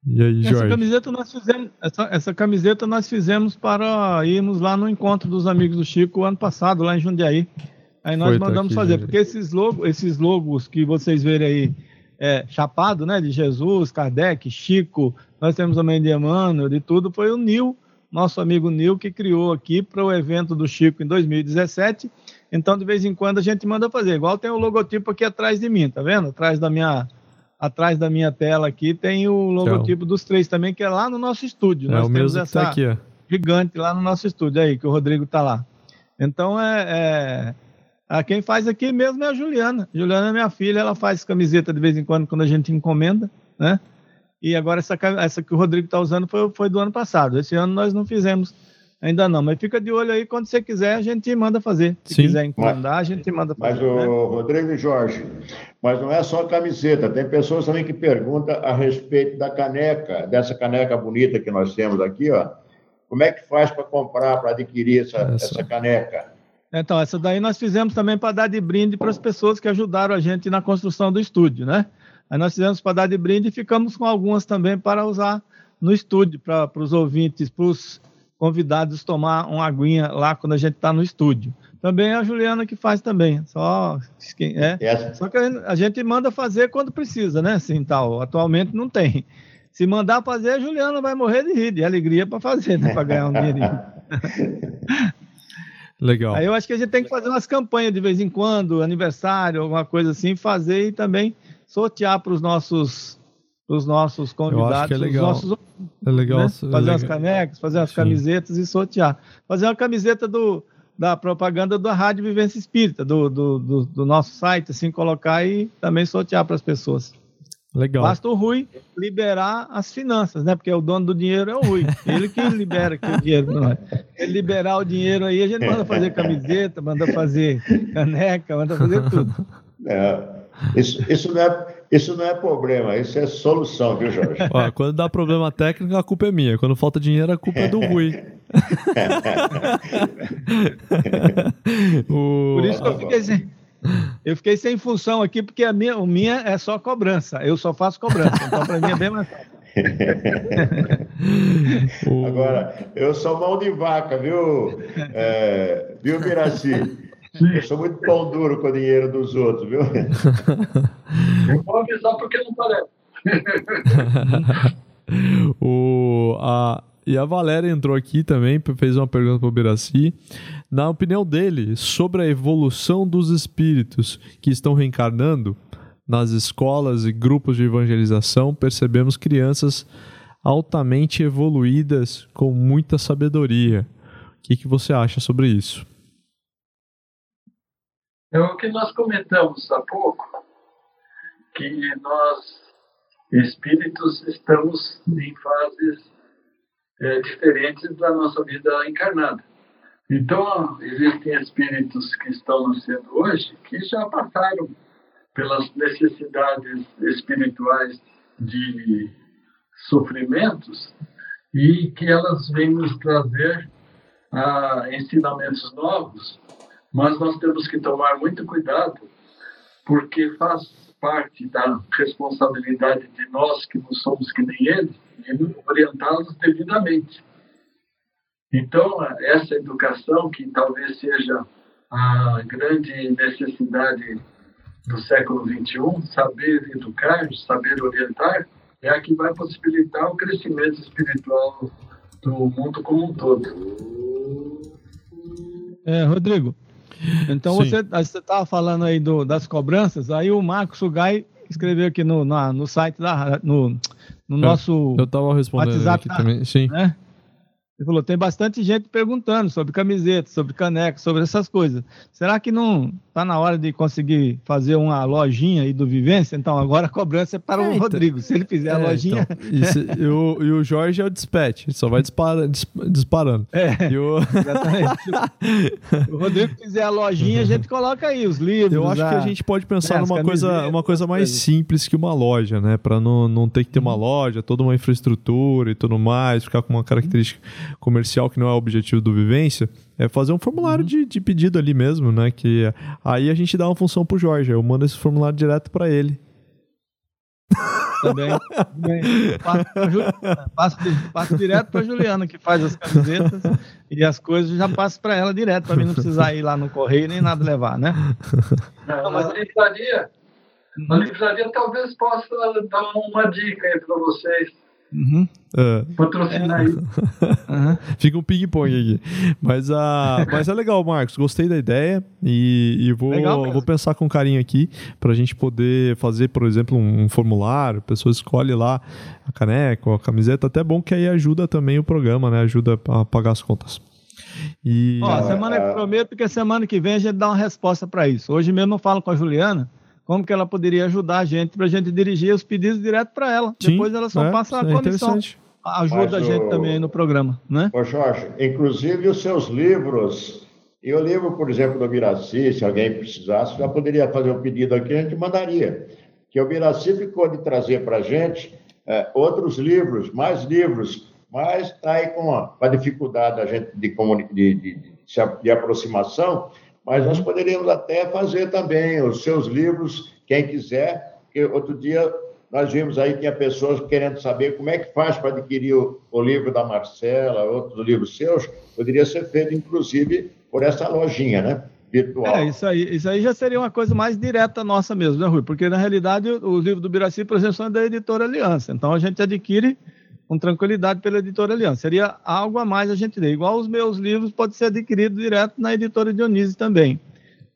E aí, Essa Jorge? camiseta nós fizemos, essa, essa camiseta nós fizemos para irmos lá no encontro dos amigos do Chico ano passado, lá em Jundiaí. Aí nós Foi, tá mandamos aqui, fazer, Jorge. porque esses logos, esses logos que vocês verem aí, é, chapado, né, de Jesus, Kardec, Chico, nós temos também de Emmanuel, de tudo, foi o Nil, nosso amigo Nil, que criou aqui para o evento do Chico em 2017. Então, de vez em quando, a gente manda fazer. Igual tem o logotipo aqui atrás de mim, tá vendo? Atrás da minha, atrás da minha tela aqui tem o logotipo dos três também, que é lá no nosso estúdio. É Nós o temos mesmo que tá essa aqui, ó. gigante lá no nosso estúdio aí, que o Rodrigo tá lá. Então é, é- a quem faz aqui mesmo é a Juliana. Juliana é minha filha, ela faz camiseta de vez em quando quando a gente encomenda, né? E agora essa, essa que o Rodrigo tá usando foi, foi do ano passado. Esse ano nós não fizemos Ainda não, mas fica de olho aí, quando você quiser, a gente manda fazer. Se Sim. quiser encomendar, a gente manda Mas fazer. o né? Rodrigo e Jorge, mas não é só a camiseta, tem pessoas também que perguntam a respeito da caneca, dessa caneca bonita que nós temos aqui, ó. Como é que faz para comprar, para adquirir essa, Essa. essa caneca? Então, essa daí nós fizemos também para dar de brinde para as pessoas que ajudaram a gente na construção do estúdio, né? Aí nós fizemos para dar de brinde e ficamos com algumas também para usar no estúdio, para os ouvintes, para os convidados tomar uma aguinha lá quando a gente está no estúdio. Também é a Juliana que faz também, só é. Essa, Só que a gente manda fazer quando precisa, né? Assim, tal. Atualmente não tem. Se mandar fazer, a Juliana vai morrer de rir, de alegria para fazer, né? Para ganhar um dinheirinho. Legal. Aí eu acho que a gente tem que fazer umas campanhas de vez em quando, aniversário, alguma coisa assim, fazer e também sortear para os nossos, pros nossos convidados, que é os nossos É legal. né? é fazer umas legal. canecas, fazer umas Sim. camisetas e sortear. Fazer uma camiseta do, da propaganda da Rádio Vivência Espírita, do, do, do, do nosso site, assim, colocar e também sortear para as pessoas. Legal. Basta o Rui liberar as finanças, né? Porque o dono do dinheiro é o Rui. Ele que libera aqui o dinheiro. Não é? Ele liberar o dinheiro aí, a gente manda fazer camiseta, manda fazer caneca, manda fazer tudo. é, isso, isso, não é, isso não é problema, isso é solução, viu, Jorge? Ó, quando dá problema técnico, a culpa é minha. Quando falta dinheiro, a culpa é do Rui. o... Por isso que eu fiquei sem, eu fiquei sem função aqui, porque a minha, o minha é só cobrança. Eu só faço cobrança. Então, para mim é bem mais Agora, eu sou mão de vaca, viu, é, viu, Miraci? Eu sou muito pão duro com o dinheiro dos outros, viu? Eu vou avisar porque não parece. o, a, e a Valéria entrou aqui também, fez uma pergunta para o Biraci. Na opinião dele, sobre a evolução dos espíritos que estão reencarnando nas escolas e grupos de evangelização, percebemos crianças altamente evoluídas com muita sabedoria. O que, que você acha sobre isso? É o que nós comentamos há pouco, que nós, espíritos, estamos em fases eh, diferentes da nossa vida encarnada. Então, existem espíritos que estão nascendo hoje que já passaram pelas necessidades espirituais de sofrimentos e que elas vêm nos trazer ah, ensinamentos novos mas nós temos que tomar muito cuidado, porque faz parte da responsabilidade de nós que não somos que nem eles, de orientá-los devidamente. Então, essa educação, que talvez seja a grande necessidade do século XXI, saber educar, saber orientar, é a que vai possibilitar o crescimento espiritual do mundo como um todo. É, Rodrigo, então Sim. você você estava falando aí do, das cobranças, aí o Marcos Sugai escreveu aqui no, na- no site da no, no nosso Eu respondendo WhatsApp também. Sim. né? Ele falou, tem bastante gente perguntando sobre camiseta, sobre caneca, sobre essas coisas. Será que não está na hora de conseguir fazer uma lojinha aí do Vivência? Então agora a cobrança é para É, o então- Rodrigo. Se ele fizer a É, lojinha, então, isso- e, o, e o Jorge é o dispatch, ele só vai dispara, dis- disparando. é, o- exatamente. Se o Rodrigo fizer a lojinha, a gente coloca aí os livros. eu acho que a a- gente pode pensar as numa coisa, uma coisa mais simples que uma loja, né? Para não, não ter que ter Uhum. uma loja, toda uma infraestrutura e tudo mais, ficar com uma característica comercial que não é o objetivo do Vivência, é fazer um Uhum. formulário de, de pedido ali mesmo, né? Que aí a gente dá uma função pro Jorge, eu mando esse formulário direto para ele. também. também. Passo, passo passo direto para Juliana, que faz as camisetas e as coisas, já passo para ela direto, para mim não precisar ir lá no correio nem nada levar, né? Não, mas a livraria, a livraria talvez possa dar uma dica aí para vocês, Uhum, É. patrocinar aí. uhum. Fica um ping-pong aqui. Mas, a, mas é legal, Marcos. Gostei da ideia e, e vou, vou pensar com carinho aqui pra gente poder fazer, por exemplo, um, um formulário. A pessoa escolhe lá a caneca ou a camiseta. Até bom que aí ajuda também o programa, né? Ajuda a pagar as contas. E Ó, semana que prometo que a semana que vem a gente dá uma resposta para isso. Hoje mesmo eu falo com a Juliana como que ela poderia ajudar a gente para a gente dirigir os pedidos direto para ela. Sim, Depois ela só é, passa a é comissão. ajuda Mas a gente o- também no programa, né? Ô Jorge, inclusive os seus livros, e o livro, por exemplo, do Biraci, se alguém precisasse, já poderia fazer um pedido aqui, a gente mandaria. Que o Biraci ficou de trazer para a gente eh, outros livros, mais livros, mas está aí com a, com a dificuldade da gente de, de, de, de, de aproximação, mas nós poderíamos até fazer também os seus livros, quem quiser, porque outro dia nós vimos aí, tinha pessoas querendo saber como é que faz para adquirir o, o livro da Marcela, outros livros seus, poderia ser feito, inclusive, por essa lojinha, né? Virtual. É, isso aí, isso aí já seria uma coisa mais direta nossa mesmo, né, Rui? Porque, na realidade, o- os livros do Biraci, por exemplo, são da editora Aliança. Então, a gente adquire com tranquilidade pela editora Aliança. Seria algo a mais a gente ler. Igual os meus livros, pode ser adquirido direto na editora Dionísio também.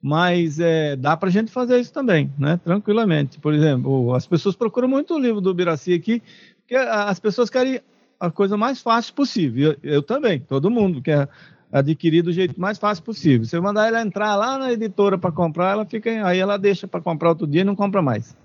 Mas é, dá para a gente fazer isso também, né? Tranquilamente. Por exemplo, as pessoas procuram muito o livro do Biraci aqui, porque as pessoas querem a coisa mais fácil possível. Eu, eu também, todo mundo quer adquirir do jeito mais fácil possível. Se eu mandar ela entrar lá na editora para comprar, ela fica aí ela deixa para comprar outro dia e não compra mais.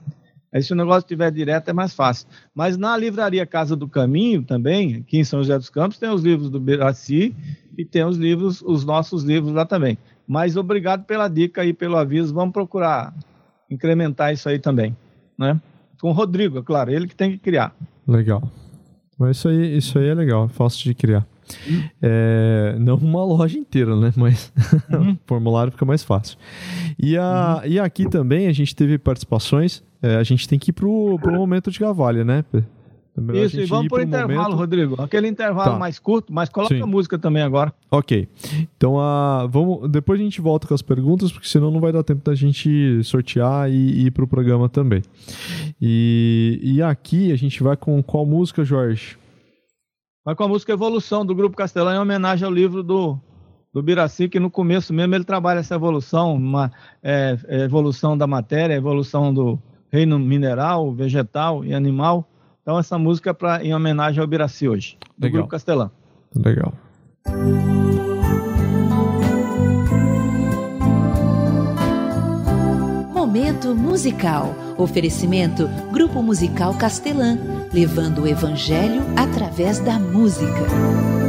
Aí se o negócio estiver direto é mais fácil. Mas na livraria Casa do Caminho também, aqui em São José dos Campos, tem os livros do Biraci e tem os livros, os nossos livros lá também. Mas obrigado pela dica e pelo aviso. Vamos procurar incrementar isso aí também, né? Com o Rodrigo, é claro, ele que tem que criar. Legal. Mas isso aí, isso aí é legal, é fácil de criar. É, não uma loja inteira, né? Mas o formulário fica mais fácil. E, a, e aqui também a gente teve participações. É, a gente tem que ir pro, pro momento de Gavalha, né? É Isso, e vamos pro intervalo, momento- Rodrigo. Aquele intervalo Tá. mais curto, mas coloca Sim. a música também agora. Ok. Então, a, vamos, depois a gente volta com as perguntas, porque senão não vai dar tempo da gente sortear e, e ir pro programa também. E, e aqui a gente vai com qual música, Jorge? Vai com a música Evolução, do Grupo Castelão, em homenagem ao livro do, do Biraci, que no começo mesmo ele trabalha essa evolução, uma é, é, evolução da matéria, evolução do reino mineral, vegetal e animal. Então essa música é pra, em homenagem ao Biraci hoje, do Legal. Grupo Castelão. Legal. Momento musical. Oferecimento Grupo Musical Castelã, levando o evangelho através da música.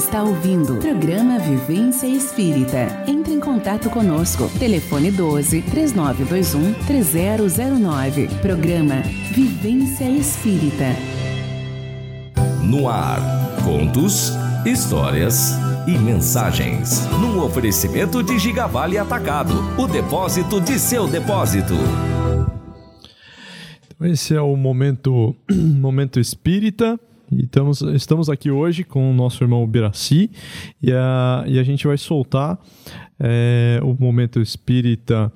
Está ouvindo o programa Vivência Espírita. Entre em contato conosco. Telefone 12 3921 3009. Programa Vivência Espírita. No ar, contos, histórias e mensagens. Num oferecimento de Gigavale Atacado, o depósito de seu depósito. Esse é o momento, momento espírita. Estamos, estamos aqui hoje com o nosso irmão Biraci e a, e a gente vai soltar é, o momento espírita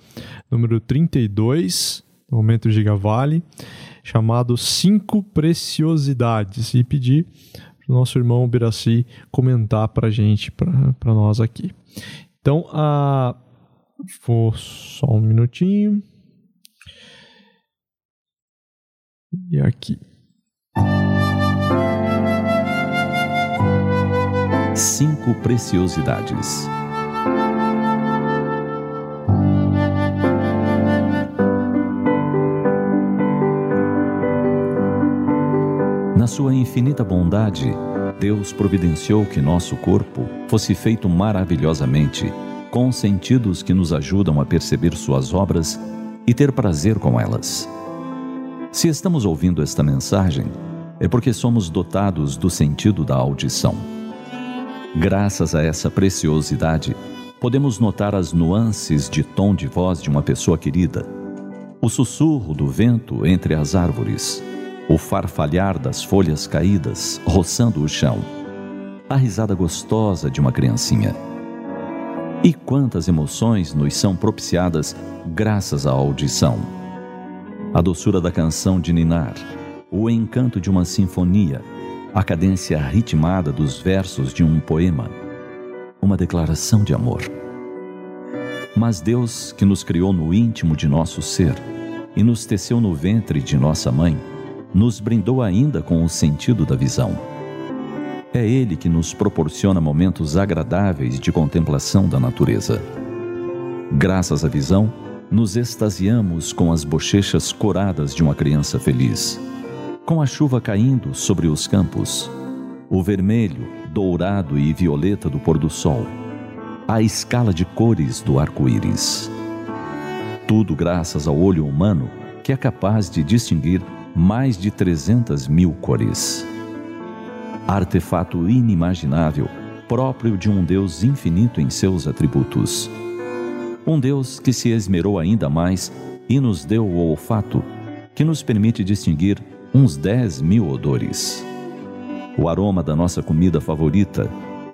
número 32, momento Gigavale, chamado Cinco Preciosidades. E pedir para o nosso irmão Biraci comentar para a gente, para nós aqui. Então, a, vou só um minutinho. E aqui. Cinco preciosidades. Na sua infinita bondade, Deus providenciou que nosso corpo fosse feito maravilhosamente, com sentidos que nos ajudam a perceber suas obras e ter prazer com elas. Se estamos ouvindo esta mensagem, é porque somos dotados do sentido da audição. Graças a essa preciosidade, podemos notar as nuances de tom de voz de uma pessoa querida, o sussurro do vento entre as árvores, o farfalhar das folhas caídas roçando o chão, a risada gostosa de uma criancinha. E quantas emoções nos são propiciadas graças à audição. A doçura da canção de ninar, o encanto de uma sinfonia, a cadência ritmada dos versos de um poema, uma declaração de amor. Mas Deus, que nos criou no íntimo de nosso ser e nos teceu no ventre de nossa mãe, nos brindou ainda com o sentido da visão. É Ele que nos proporciona momentos agradáveis de contemplação da natureza. Graças à visão, nos extasiamos com as bochechas coradas de uma criança feliz, com a chuva caindo sobre os campos, o vermelho, dourado e violeta do pôr do sol, a escala de cores do arco-íris. Tudo graças ao olho humano que é capaz de distinguir mais de 300 mil cores. Artefato inimaginável, próprio de um Deus infinito em seus atributos. Um Deus que se esmerou ainda mais e nos deu o olfato, que nos permite distinguir uns 10 mil odores. O aroma da nossa comida favorita,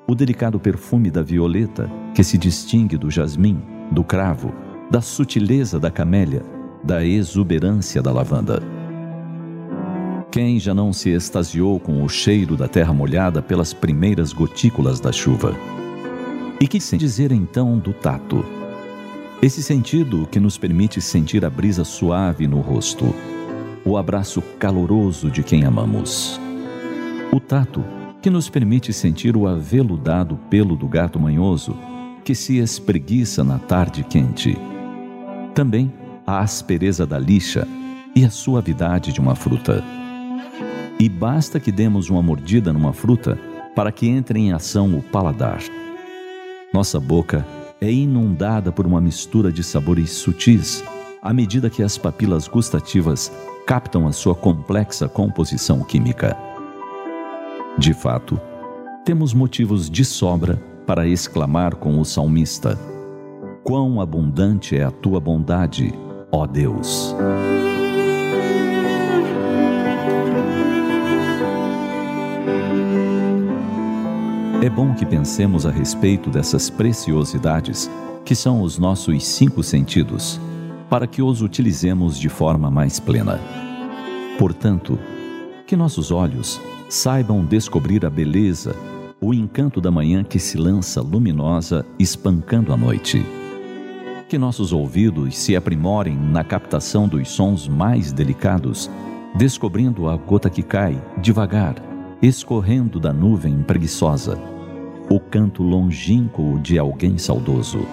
o delicado perfume da violeta, que se distingue do jasmim, do cravo, da sutileza da camélia, da exuberância da lavanda. Quem já não se extasiou com o cheiro da terra molhada pelas primeiras gotículas da chuva? E que sem dizer então do tato? Esse sentido que nos permite sentir a brisa suave no rosto, o abraço caloroso de quem amamos. O tato que nos permite sentir o aveludado pelo do gato manhoso que se espreguiça na tarde quente. Também a aspereza da lixa e a suavidade de uma fruta. E basta que demos uma mordida numa fruta para que entre em ação o paladar. Nossa boca é inundada por uma mistura de sabores sutis à medida que as papilas gustativas captam a sua complexa composição química. De fato, temos motivos de sobra para exclamar com o salmista: Quão abundante é a tua bondade, ó Deus! É bom que pensemos a respeito dessas preciosidades, que são os nossos cinco sentidos, para que os utilizemos de forma mais plena. Portanto, que nossos olhos saibam descobrir a beleza, o encanto da manhã que se lança luminosa, espancando a noite. Que nossos ouvidos se aprimorem na captação dos sons mais delicados, descobrindo a gota que cai, devagar, escorrendo da nuvem preguiçosa, o canto longínquo de alguém saudoso.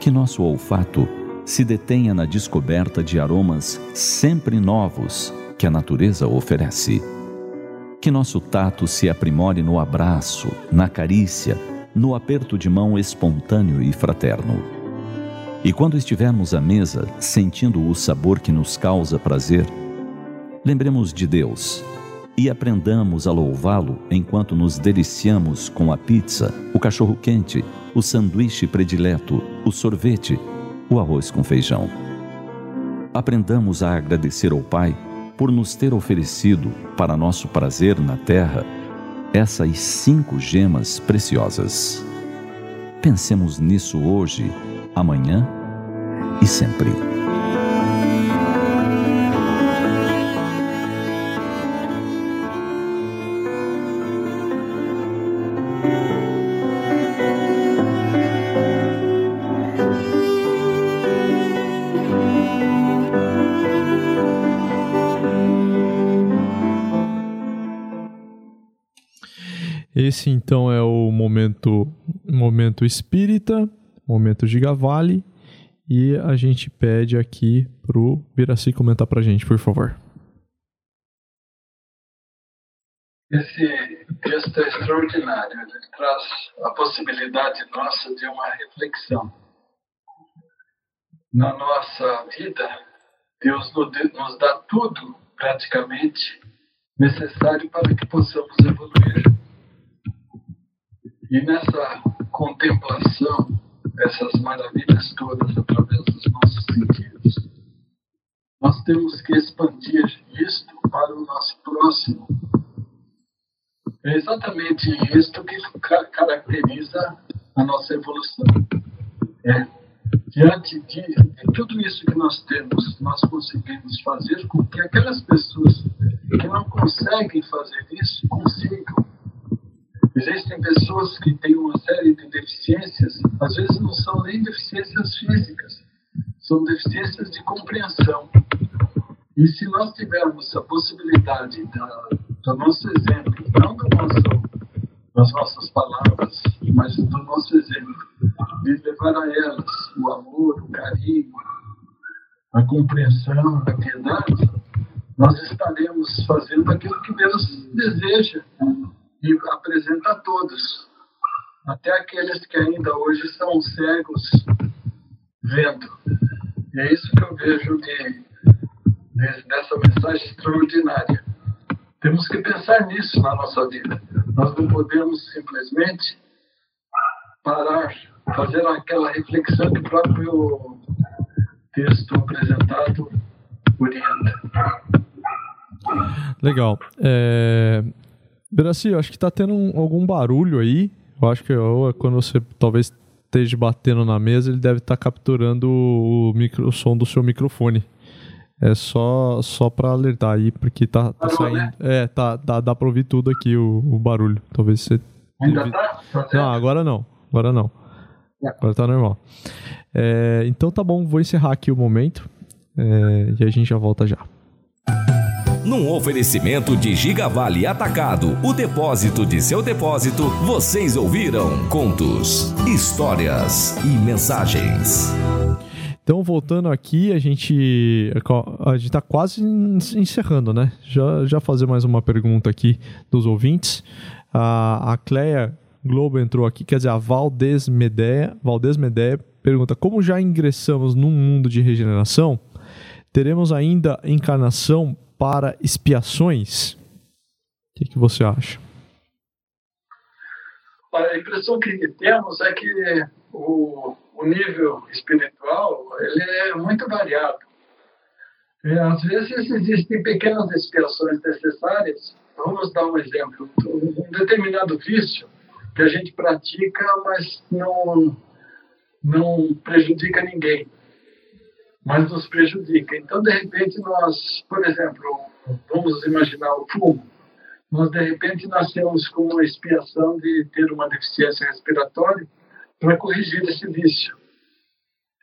Que nosso olfato se detenha na descoberta de aromas sempre novos que a natureza oferece. Que nosso tato se aprimore no abraço, na carícia, no aperto de mão espontâneo e fraterno. E quando estivermos à mesa, sentindo o sabor que nos causa prazer, lembremos de Deus e aprendamos a louvá-lo enquanto nos deliciamos com a pizza, o cachorro quente, o sanduíche predileto, o sorvete, o arroz com feijão. Aprendamos a agradecer ao Pai por nos ter oferecido, para nosso prazer na terra, essas cinco gemas preciosas. Pensemos nisso hoje, amanhã e sempre. Esse então é o momento momento espírita, momento Gigavale, e a gente pede aqui pro Biraci comentar pra gente, por favor. Esse texto é extraordinário. Ele traz a possibilidade nossa de uma reflexão. Na nossa vida, Deus nos dá tudo, praticamente, necessário para que possamos evoluir. E nessa contemplação dessas maravilhas todas através dos nossos sentidos, nós temos que expandir isto para o nosso próximo. É exatamente isto que caracteriza a nossa evolução. É, diante de, de tudo isso que nós temos, nós conseguimos fazer com que aquelas pessoas que não conseguem fazer isso consigam Existem pessoas que têm uma série de deficiências, às vezes não são nem deficiências físicas, são deficiências de compreensão. E se nós tivermos a possibilidade da, do nosso exemplo, não do nosso, das nossas palavras, mas do nosso exemplo, de levar a elas o amor, o carinho, a compreensão, a piedade, nós estaremos fazendo aquilo que Deus deseja e apresenta a todos, até aqueles que ainda hoje são cegos, vendo. E é isso que eu vejo de, de, dessa mensagem extraordinária. Temos que pensar nisso na nossa vida. Nós não podemos simplesmente parar, fazer aquela reflexão que o próprio texto apresentado orienta. Legal. É, Beraci, eu acho que tá tendo um, algum barulho aí. Eu acho que ou é quando você talvez esteja batendo na mesa, ele deve estar tá capturando o, micro, o som do seu microfone. É só só para alertar aí, porque tá, tá saindo. Né? É, tá, dá, dá pra ouvir tudo aqui o, o barulho. Talvez você. Ainda tá? Não, agora não. Agora não. É. Agora tá normal. É, então tá bom, vou encerrar aqui o momento. É, e a gente já volta já num oferecimento de Gigavale Atacado, o depósito de seu depósito, vocês ouviram contos, histórias e mensagens. Então, voltando aqui, a gente a gente está quase encerrando, né? Já, já fazer mais uma pergunta aqui dos ouvintes. A, a Cleia Globo entrou aqui, quer dizer, a Valdez Medeia, Valdez Medeia pergunta: Como já ingressamos num mundo de regeneração, teremos ainda encarnação para expiações? O que, que você acha? A impressão que temos é que o, o nível espiritual ele é muito variado. Às vezes existem pequenas expiações necessárias. Vamos dar um exemplo. Um determinado vício que a gente pratica, mas não, não prejudica ninguém mas nos prejudica. Então, de repente, nós, por exemplo, vamos imaginar o fumo, nós, de repente, nascemos com uma expiação de ter uma deficiência respiratória para corrigir esse vício.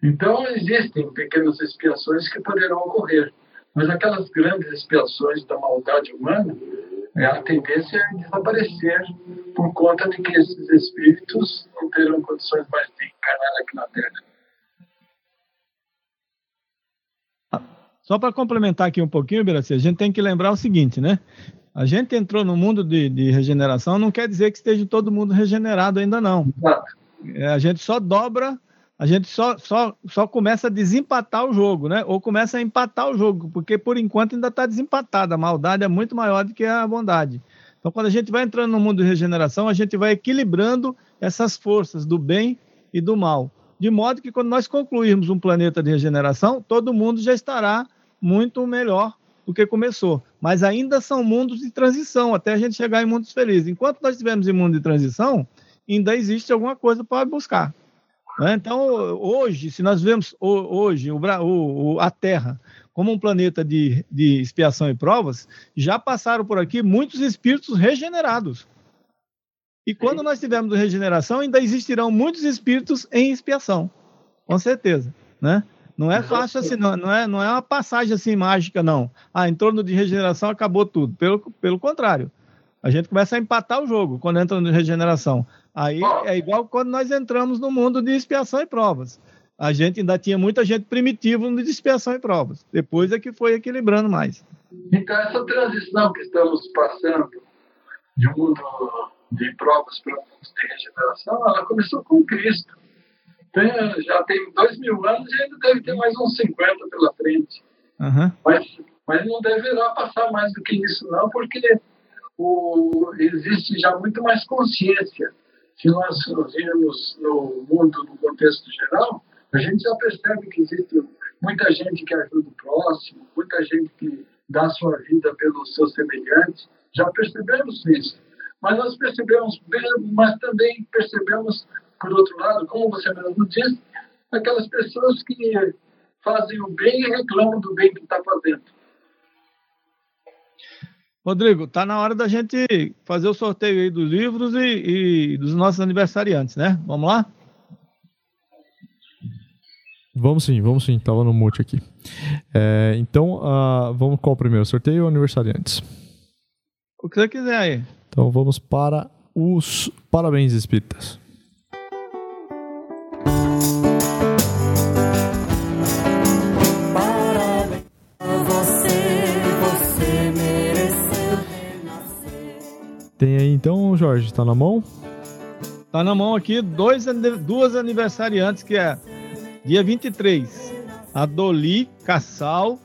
Então, existem pequenas expiações que poderão ocorrer, mas aquelas grandes expiações da maldade humana, é, a tendência é desaparecer por conta de que esses espíritos não terão condições mais de encarnar aqui na Terra. Só para complementar aqui um pouquinho, Biraci, a gente tem que lembrar o seguinte, né? A gente entrou no mundo de, de regeneração, não quer dizer que esteja todo mundo regenerado ainda não. É, a gente só dobra, a gente só, só, só começa a desempatar o jogo, né? Ou começa a empatar o jogo, porque por enquanto ainda está desempatado. A maldade é muito maior do que a bondade. Então, quando a gente vai entrando no mundo de regeneração, a gente vai equilibrando essas forças do bem e do mal. De modo que quando nós concluirmos um planeta de regeneração, todo mundo já estará muito melhor do que começou. Mas ainda são mundos de transição, até a gente chegar em mundos felizes. Enquanto nós estivermos em mundo de transição, ainda existe alguma coisa para buscar. Né? Então, hoje, se nós vemos hoje a Terra como um planeta de expiação e provas, já passaram por aqui muitos espíritos regenerados. E quando nós tivermos regeneração, ainda existirão muitos espíritos em expiação, com certeza, né? Não é fácil assim, não, não, é, não é uma passagem assim mágica, não. Ah, em torno de regeneração acabou tudo. Pelo, pelo contrário, a gente começa a empatar o jogo quando entra no regeneração. Aí é igual quando nós entramos no mundo de expiação e provas. A gente ainda tinha muita gente primitiva no de expiação e provas. Depois é que foi equilibrando mais. Então, essa transição que estamos passando de um mundo de provas para de regeneração, ela começou com Cristo tem, já tem dois mil anos e ainda deve ter mais uns 50 pela frente. Uhum. Mas, mas não deverá passar mais do que isso, não, porque o, existe já muito mais consciência. Se nós virmos no mundo, no contexto geral, a gente já percebe que existe muita gente que ajuda o próximo, muita gente que dá sua vida pelos seus semelhantes. Já percebemos isso. Mas nós percebemos, mas também percebemos por outro lado, como você mesmo disse, aquelas pessoas que fazem o bem e reclamam do bem que está fazendo. Rodrigo, tá na hora da gente fazer o sorteio aí dos livros e, e dos nossos aniversariantes, né? Vamos lá? Vamos sim, vamos sim. Tava no mute aqui. É, então, uh, vamos qual primeiro? Sorteio ou aniversariantes? O que você quiser aí. Então vamos para os parabéns espíritas. Tem aí então, Jorge, tá na mão? Tá na mão aqui dois, duas aniversariantes, que é dia 23, a Doli Cassal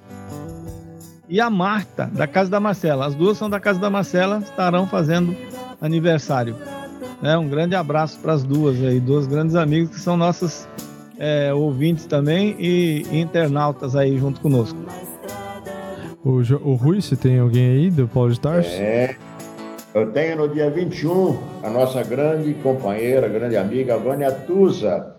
e a Marta, da Casa da Marcela. As duas são da Casa da Marcela, estarão fazendo aniversário. É, um grande abraço para as duas aí, duas grandes amigas que são nossas é, ouvintes também e, e internautas aí junto conosco. O, o Rui, se tem alguém aí do Paulo de Tarso? É, eu tenho no dia 21 a nossa grande companheira, grande amiga, Vânia Tusa.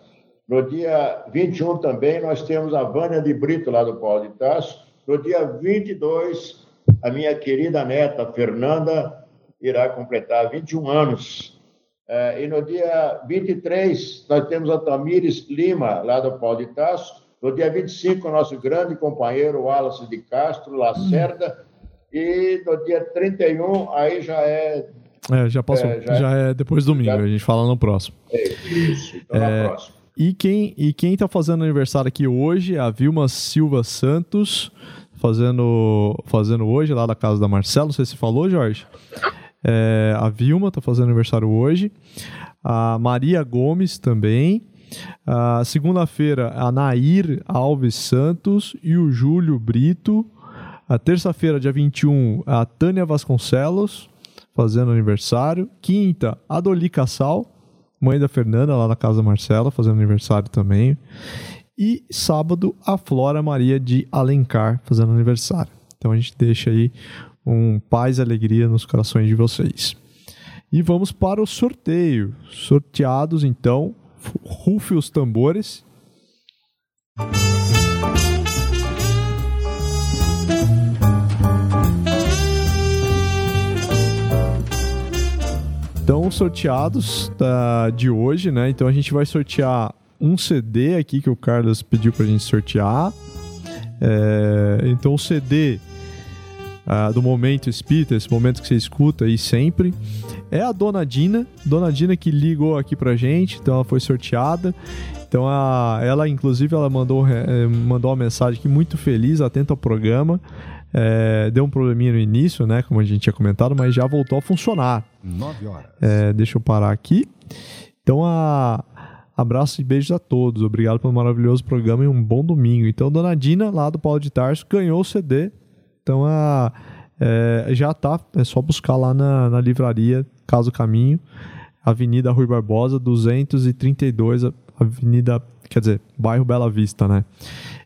No dia 21 também nós temos a Vânia de Brito, lá do Paulo de Tarso. No dia 22, a minha querida neta, Fernanda, irá completar 21 anos. É, e no dia 23, nós temos a Tamires Lima, lá do Paulo de Tarso. No dia 25, o nosso grande companheiro, Wallace de Castro, Lacerda. E no dia 31, aí já é. É, já passou. É, já, já, é depois do domingo, já... a gente fala no próximo. É, isso, então é... na próxima. E quem, e quem tá fazendo aniversário aqui hoje é a Vilma Silva Santos, fazendo, fazendo hoje lá da casa da Marcela. Não sei se falou, Jorge. É, a Vilma tá fazendo aniversário hoje. A Maria Gomes também. Segunda-feira, a Nair Alves Santos e o Júlio Brito. A terça-feira, dia 21, a Tânia Vasconcelos, fazendo aniversário. Quinta, a Doli Cassal, mãe da Fernanda, lá na casa da Marcela, fazendo aniversário também. E sábado, a Flora Maria de Alencar, fazendo aniversário. Então a gente deixa aí um paz e alegria nos corações de vocês. E vamos para o sorteio. Sorteados, então, rufe os tambores. Então, sorteados da, de hoje, né? Então a gente vai sortear um CD aqui que o Carlos pediu pra gente sortear. É, então o CD uh, do momento espírita, esse momento que você escuta aí sempre, é a Dona Dina. Dona Dina que ligou aqui pra gente, então ela foi sorteada. Então a, ela, inclusive, ela mandou, é, mandou uma mensagem aqui muito feliz, atenta ao programa. É, deu um probleminha no início, né? Como a gente tinha comentado, mas já voltou a funcionar. 9 horas. É, deixa eu parar aqui. Então, a, abraços e beijos a todos. Obrigado pelo maravilhoso programa e um bom domingo. Então, Dona Dina, lá do Paulo de Tarso, ganhou o CD. Então, a, é, já tá. É só buscar lá na, na livraria Caso Caminho, Avenida Rui Barbosa, 232, Avenida. Quer dizer, bairro Bela Vista, né?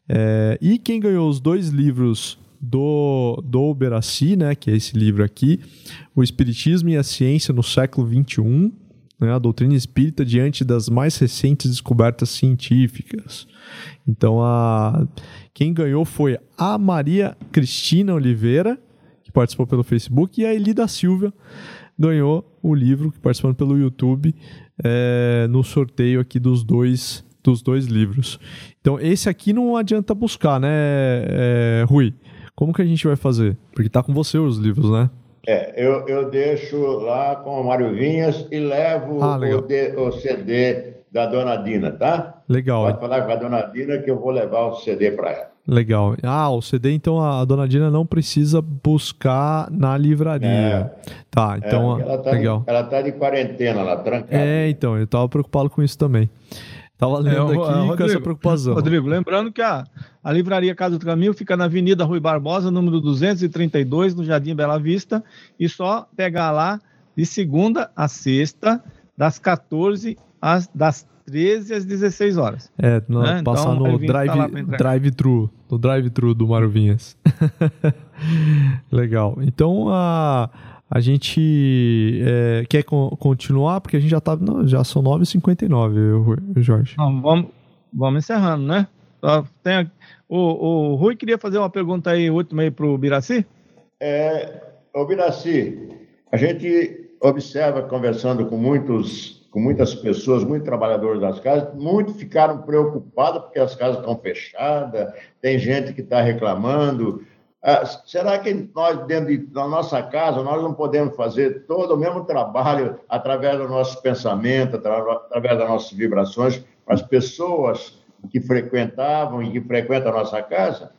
É, e quem ganhou os dois livros do, do Uberaci, né, que é esse livro aqui, O Espiritismo e a Ciência no Século XXI, né, a doutrina espírita diante das mais recentes descobertas científicas. Então, a, quem ganhou foi a Maria Cristina Oliveira, que participou pelo Facebook, e a Elida Silva ganhou o livro, que participando pelo YouTube, é, no sorteio aqui dos dois dos dois livros. Então, esse aqui não adianta buscar, né, é, Rui? Como que a gente vai fazer? Porque tá com você os livros, né? É, eu, eu deixo lá com o Mário Vinhas e levo Ah, o, D- o CD da Dona Dina, tá? Legal, Pode falar com a Dona Dina que eu vou levar o CD para ela. legal. Ah, o CD, então a dona Dina não precisa buscar na livraria. Tá, então, É, ela, tá legal. De, ela tá de quarentena lá, trancada. É, então, eu tava preocupado com isso também. Tava lendo É, aqui Rodrigo, com essa preocupação. Rodrigo, lembrando que a, a livraria Casa do Caminho fica na Avenida Rui Barbosa, número 232, no Jardim Bela Vista, e só pegar lá de segunda a sexta, das 14 às das 13 às 16 horas. É, Né? Então, passar o no Vinhas tá drive- drive-thru, no drive-thru do Mário Vinhas. Legal. Então, a, a gente é, quer con- continuar, porque a gente já tá, não, já são 9h59, Rui- Jorge. Então, vamos, vamos encerrando, né? Tem a- o, o Rui queria fazer uma pergunta aí, última aí pro Biraci? É, ô Biraci, a gente observa conversando com muitos, com muitas pessoas, muitos trabalhadores das casas, muitos ficaram preocupados porque as casas estão fechadas, tem gente que está reclamando. Ah, será que nós, dentro de- da nossa casa, nós não podemos fazer todo o mesmo trabalho através do nosso pensamento, atra- através das nossas vibrações, as pessoas que frequentavam e que frequentam a nossa casa?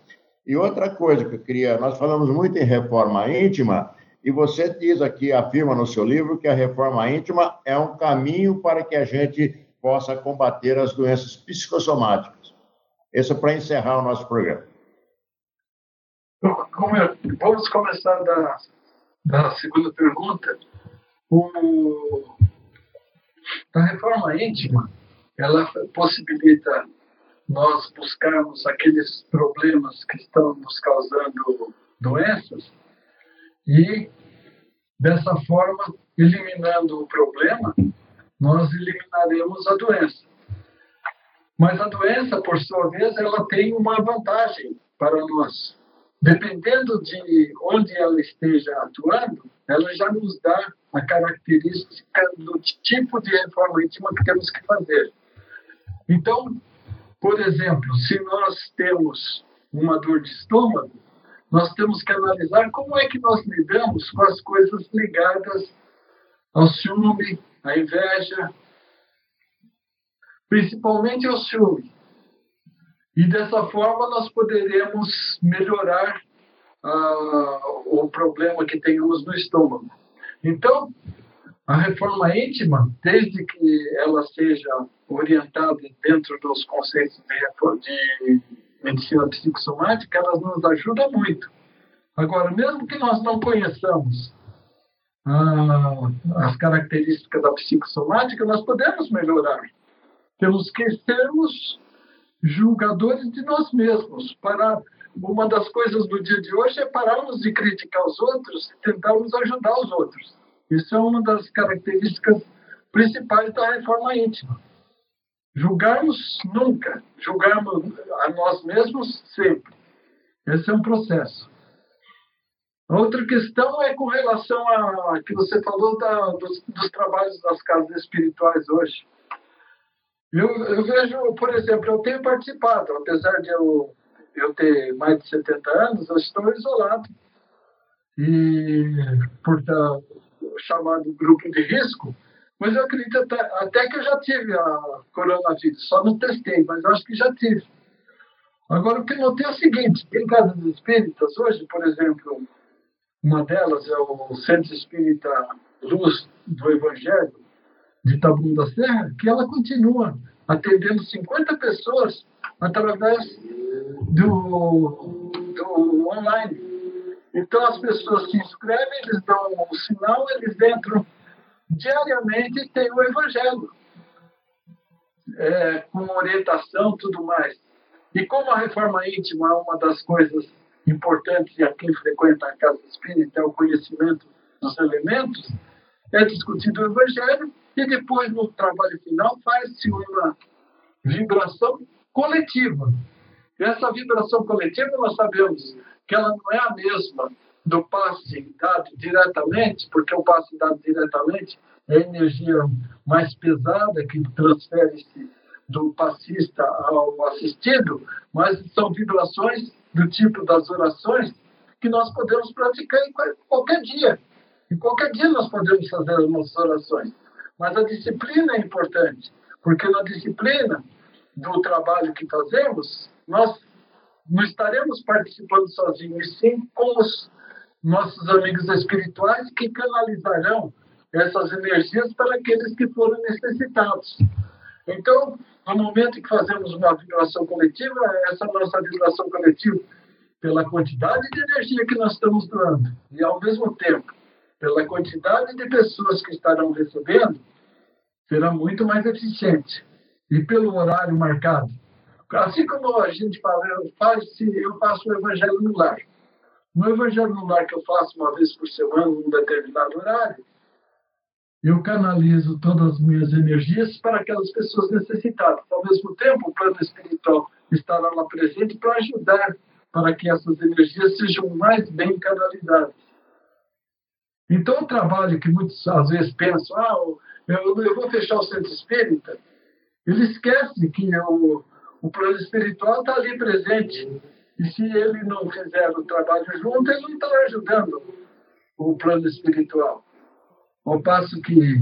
E outra coisa que eu queria, nós falamos muito em reforma íntima, e você diz aqui, afirma no seu livro, que a reforma íntima é um caminho para que a gente possa combater as doenças psicossomáticas. Isso é para encerrar o nosso programa. Eu- vamos começar da, da segunda pergunta. O, a reforma íntima, ela possibilita nós buscarmos aqueles problemas que estão nos causando doenças e, dessa forma, eliminando o problema, nós eliminaremos a doença. Mas a doença, por sua vez, ela tem uma vantagem para nós. Dependendo de onde ela esteja atuando, ela já nos dá a característica do tipo de reforma íntima que temos que fazer. Então, por exemplo, se nós temos uma dor de estômago, nós temos que analisar como é que nós lidamos com as coisas ligadas ao ciúme, à inveja, principalmente ao ciúme. E dessa forma nós poderemos melhorar ah, o problema que tenhamos no estômago. Então, a reforma íntima, desde que ela seja orientada dentro dos conceitos de, de medicina psicossomática, ela nos ajuda muito. Agora, mesmo que nós não conheçamos ah, as características da psicossomática, nós podemos melhorar. Temos que sermos julgadores de nós mesmos. Para uma das coisas do dia de hoje é pararmos de criticar os outros e tentarmos ajudar os outros. Isso é uma das características principais da reforma íntima. Julgarmos nunca, julgarmos a nós mesmos sempre. Esse é um processo. A outra questão é com relação a que você falou da, dos, dos trabalhos das casas espirituais hoje. Eu, eu vejo, por exemplo, eu tenho participado, apesar de eu, eu ter mais de 70 anos, eu estou isolado. e por estar chamado grupo de risco, mas eu acredito até, até que eu já tive a coronavírus, só não testei, mas acho que já tive. Agora, o que notei é o seguinte: em casas espíritas, hoje, por exemplo, uma delas é o Centro Espírita Luz do Evangelho de Taboão da Serra, que ela continua atendendo 50 pessoas através do, do online. Então, as pessoas se inscrevem, eles dão um sinal, eles entram diariamente e tem o Evangelho, é, com orientação tudo mais. E como a reforma íntima é uma das coisas importantes e a quem frequenta a casa espírita é o conhecimento dos elementos, é discutido o Evangelho e depois, no trabalho final, faz-se uma vibração coletiva. Essa vibração coletiva, nós sabemos que ela não é a mesma do passe dado diretamente, porque o passe dado diretamente é energia mais pesada que transfere-se do passista ao assistido, mas são vibrações do tipo das orações que nós podemos praticar em qualquer dia. Em qualquer dia nós podemos fazer as nossas orações. Mas a disciplina é importante, porque na disciplina do trabalho que fazemos, nós não estaremos participando sozinhos, e sim com os nossos amigos espirituais que canalizarão essas energias para aqueles que foram necessitados. Então, no momento que fazemos uma vibração coletiva, essa nossa vibração coletiva, pela quantidade de energia que nós estamos doando e, ao mesmo tempo, pela quantidade de pessoas que estarão recebendo, será muito mais eficiente. E pelo horário marcado. Assim como a gente fala, eu faço, eu faço o evangelho no lar. No evangelho no lar que eu faço uma vez por semana, num determinado horário, eu canalizo todas as minhas energias para aquelas pessoas necessitadas. Ao mesmo tempo, o plano espiritual estará lá presente para ajudar para que essas energias sejam mais bem canalizadas. Então, o trabalho que muitos às vezes pensam, ah, eu, eu vou fechar o centro espírita, ele esquece que o, o plano espiritual está ali presente. E se ele não fizer o trabalho junto, ele não está ajudando o plano espiritual. Ao passo que,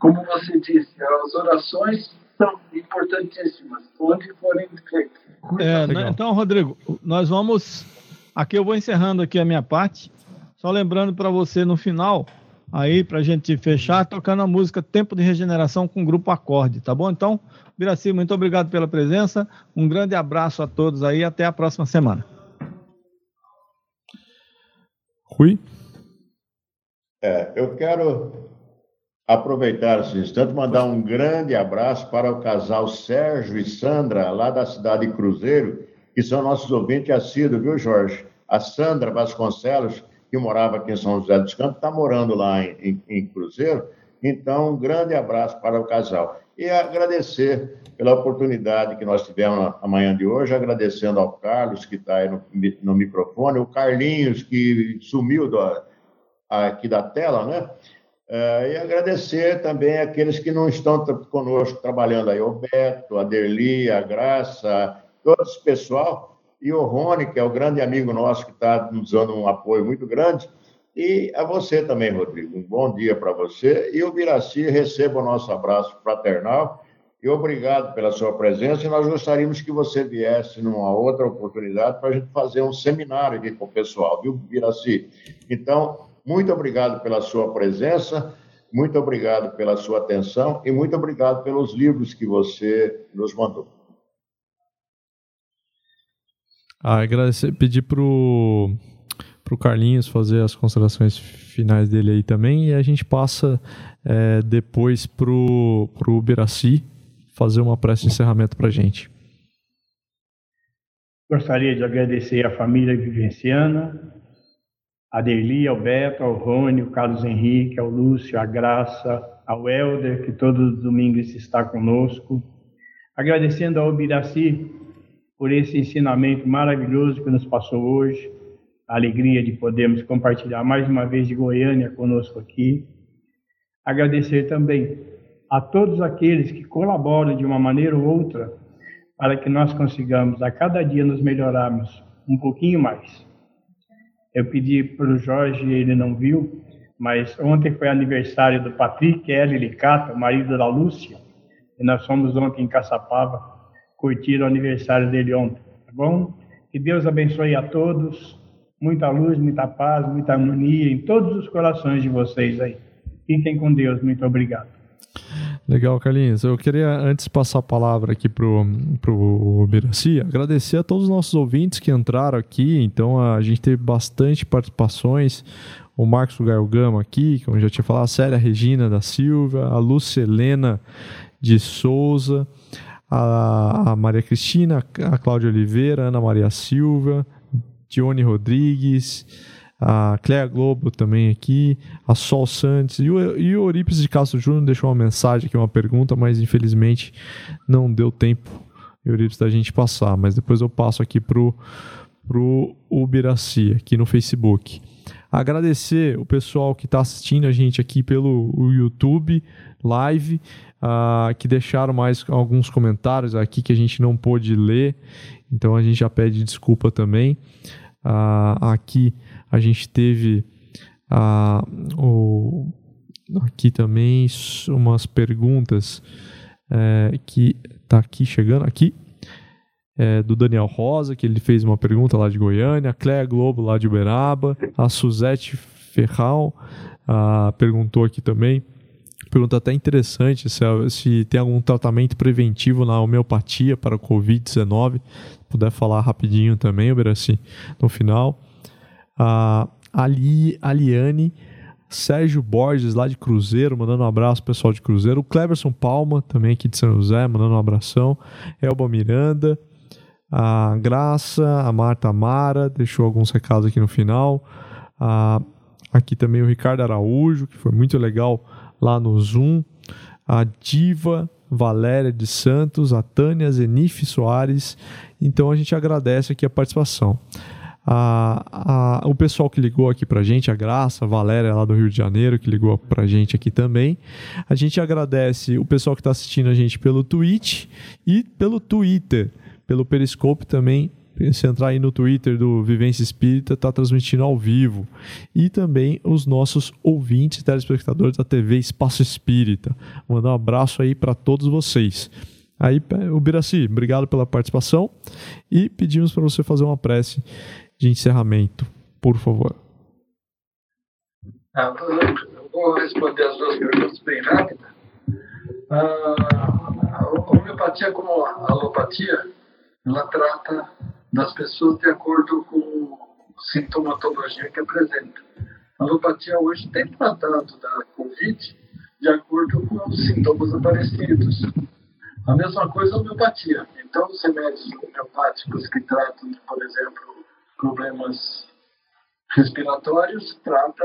como você disse, as orações são importantíssimas, onde forem feitas. É, né, então, Rodrigo, nós vamos. Aqui eu vou encerrando aqui a minha parte. Só lembrando para você no final, aí, para a gente fechar, tocando a música Tempo de Regeneração com o grupo Acorde, tá bom? Então, Biraci, muito obrigado pela presença. Um grande abraço a todos aí. Até a próxima semana. Rui? É, eu quero aproveitar esse instante mandar um grande abraço para o casal Sérgio e Sandra, lá da cidade de Cruzeiro, que são nossos ouvintes assíduos, viu, Jorge? A Sandra Vasconcelos, que morava aqui em São José dos Campos, está morando lá em, em, em Cruzeiro. Então, um grande abraço para o casal. E agradecer pela oportunidade que nós tivemos na manhã de hoje, agradecendo ao Carlos, que está aí no, no, microfone, o Carlinhos, que sumiu do, aqui da tela, né? Uh, e agradecer também aqueles que não estão conosco trabalhando aí, o Beto, a Derli, a Graça, todo esse pessoal, e o Rony, que é o grande amigo nosso que está nos dando um apoio muito grande, e a você também, Rodrigo. Um bom dia para você. E o Biraci, receba o nosso abraço fraternal e obrigado pela sua presença. E nós gostaríamos que você viesse numa outra oportunidade para a gente fazer um seminário aqui com o pessoal, viu, Biraci? Então, muito obrigado pela sua presença, muito obrigado pela sua atenção e muito obrigado pelos livros que você nos mandou. Ah, agradecer, pedir pro pro Carlinhos fazer as considerações finais dele aí também e a gente passa é, depois pro pro Biraci fazer uma prece de encerramento para gente. Gostaria de agradecer à família vivenciana, a Derli, ao Beto, ao Rony, ao Carlos Henrique, ao Lúcio, à Graça, ao Helder, que todos os domingos está conosco. Agradecendo ao Biraci por esse ensinamento maravilhoso que nos passou hoje, a alegria de podermos compartilhar mais uma vez de Goiânia conosco aqui. Agradecer também a todos aqueles que colaboram de uma maneira ou outra para que nós consigamos a cada dia nos melhorarmos um pouquinho mais Eu pedi para o Jorge, ele não viu, mas ontem foi aniversário do Patrick L. Licata, marido da Lúcia, e nós fomos ontem em Caçapava curtir o aniversário dele ontem, tá bom? Que Deus abençoe a todos, muita luz, muita paz, muita harmonia em todos os corações de vocês aí. Fiquem com Deus, muito obrigado. Legal, Carlinhos. Eu queria, antes passar a palavra aqui pro, pro Biraci, agradecer a todos os nossos ouvintes que entraram aqui. Então, a gente teve bastante participações. O Marcos Gaio Gama aqui, como eu já tinha falado, a Célia Regina da Silva, a Lúcia Helena de Souza, a, a Maria Cristina, a Cláudia Oliveira, Ana Maria Silva, Dione Rodrigues, a Cléa Globo também aqui, a Sol Santos e o, e o Eurípides de Castro Júnior deixou uma mensagem aqui, uma pergunta, mas infelizmente não deu tempo, Eurípides, da gente passar, mas depois eu passo aqui pro, pro Ubiraci, aqui no Facebook. Agradecer o pessoal que está assistindo a gente aqui pelo YouTube Live, uh, que deixaram mais alguns comentários aqui que a gente não pôde ler, então a gente já pede desculpa também. Uh, aqui a gente teve ah, o, aqui também umas perguntas é, que tá aqui chegando aqui. É, do Daniel Rosa, que ele fez uma pergunta lá de Goiânia, a Cléa Globo lá de Uberaba, a Suzete Ferral ah, perguntou aqui também. Pergunta até interessante se, se tem algum tratamento preventivo na homeopatia para o Covid-19. Puder falar rapidinho também, Uberaci, no final a Ali, Aliane, Sérgio Borges, lá de Cruzeiro, mandando um abraço pessoal de Cruzeiro. O Cleverson Palma, também aqui de São José, mandando um abração. Elba Miranda, a Graça, a Marta Mara, deixou alguns recados aqui no final. aqui também o Ricardo Araújo, que foi muito legal lá no Zoom. A Diva Valéria de Santos, a Tânia Zenife Soares. Então a gente agradece aqui a participação a, a, o pessoal que ligou aqui pra gente, a Graça, a Valéria lá do Rio de Janeiro, que ligou pra gente aqui também. A gente agradece o pessoal que está assistindo a gente pelo Twitch e pelo Twitter, pelo Periscope também. Se entrar aí no Twitter do Vivência Espírita, está transmitindo ao vivo. E também os nossos ouvintes telespectadores da TV Espaço Espírita. Mandar um abraço aí para todos vocês. Aí, o Biraci, obrigado pela participação e pedimos para você fazer uma prece de encerramento, por favor. Ah, vou responder as duas perguntas bem rápido. Ah, a homeopatia, como a alopatia, ela trata das pessoas de acordo com a sintomatologia que apresenta. A alopatia hoje tem tratado da Covid de acordo com os sintomas aparecidos. A mesma coisa a homeopatia. Então, os remédios homeopáticos que tratam, por exemplo, problemas respiratórios, trata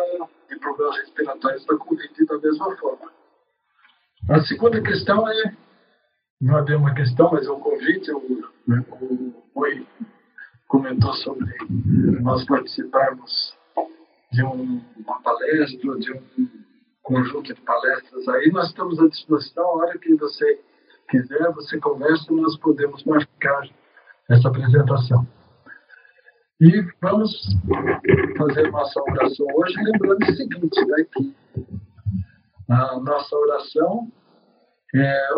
de problemas respiratórios da Covid da mesma forma. A segunda questão é, não é bem uma questão, mas é um convite, o, né, o Oi comentou sobre nós participarmos de um, uma palestra, de um conjunto de palestras aí, nós estamos à disposição, a hora que você quiser, você conversa e nós podemos marcar essa apresentação. E vamos fazer nossa oração hoje, lembrando o seguinte, né, que a nossa oração é,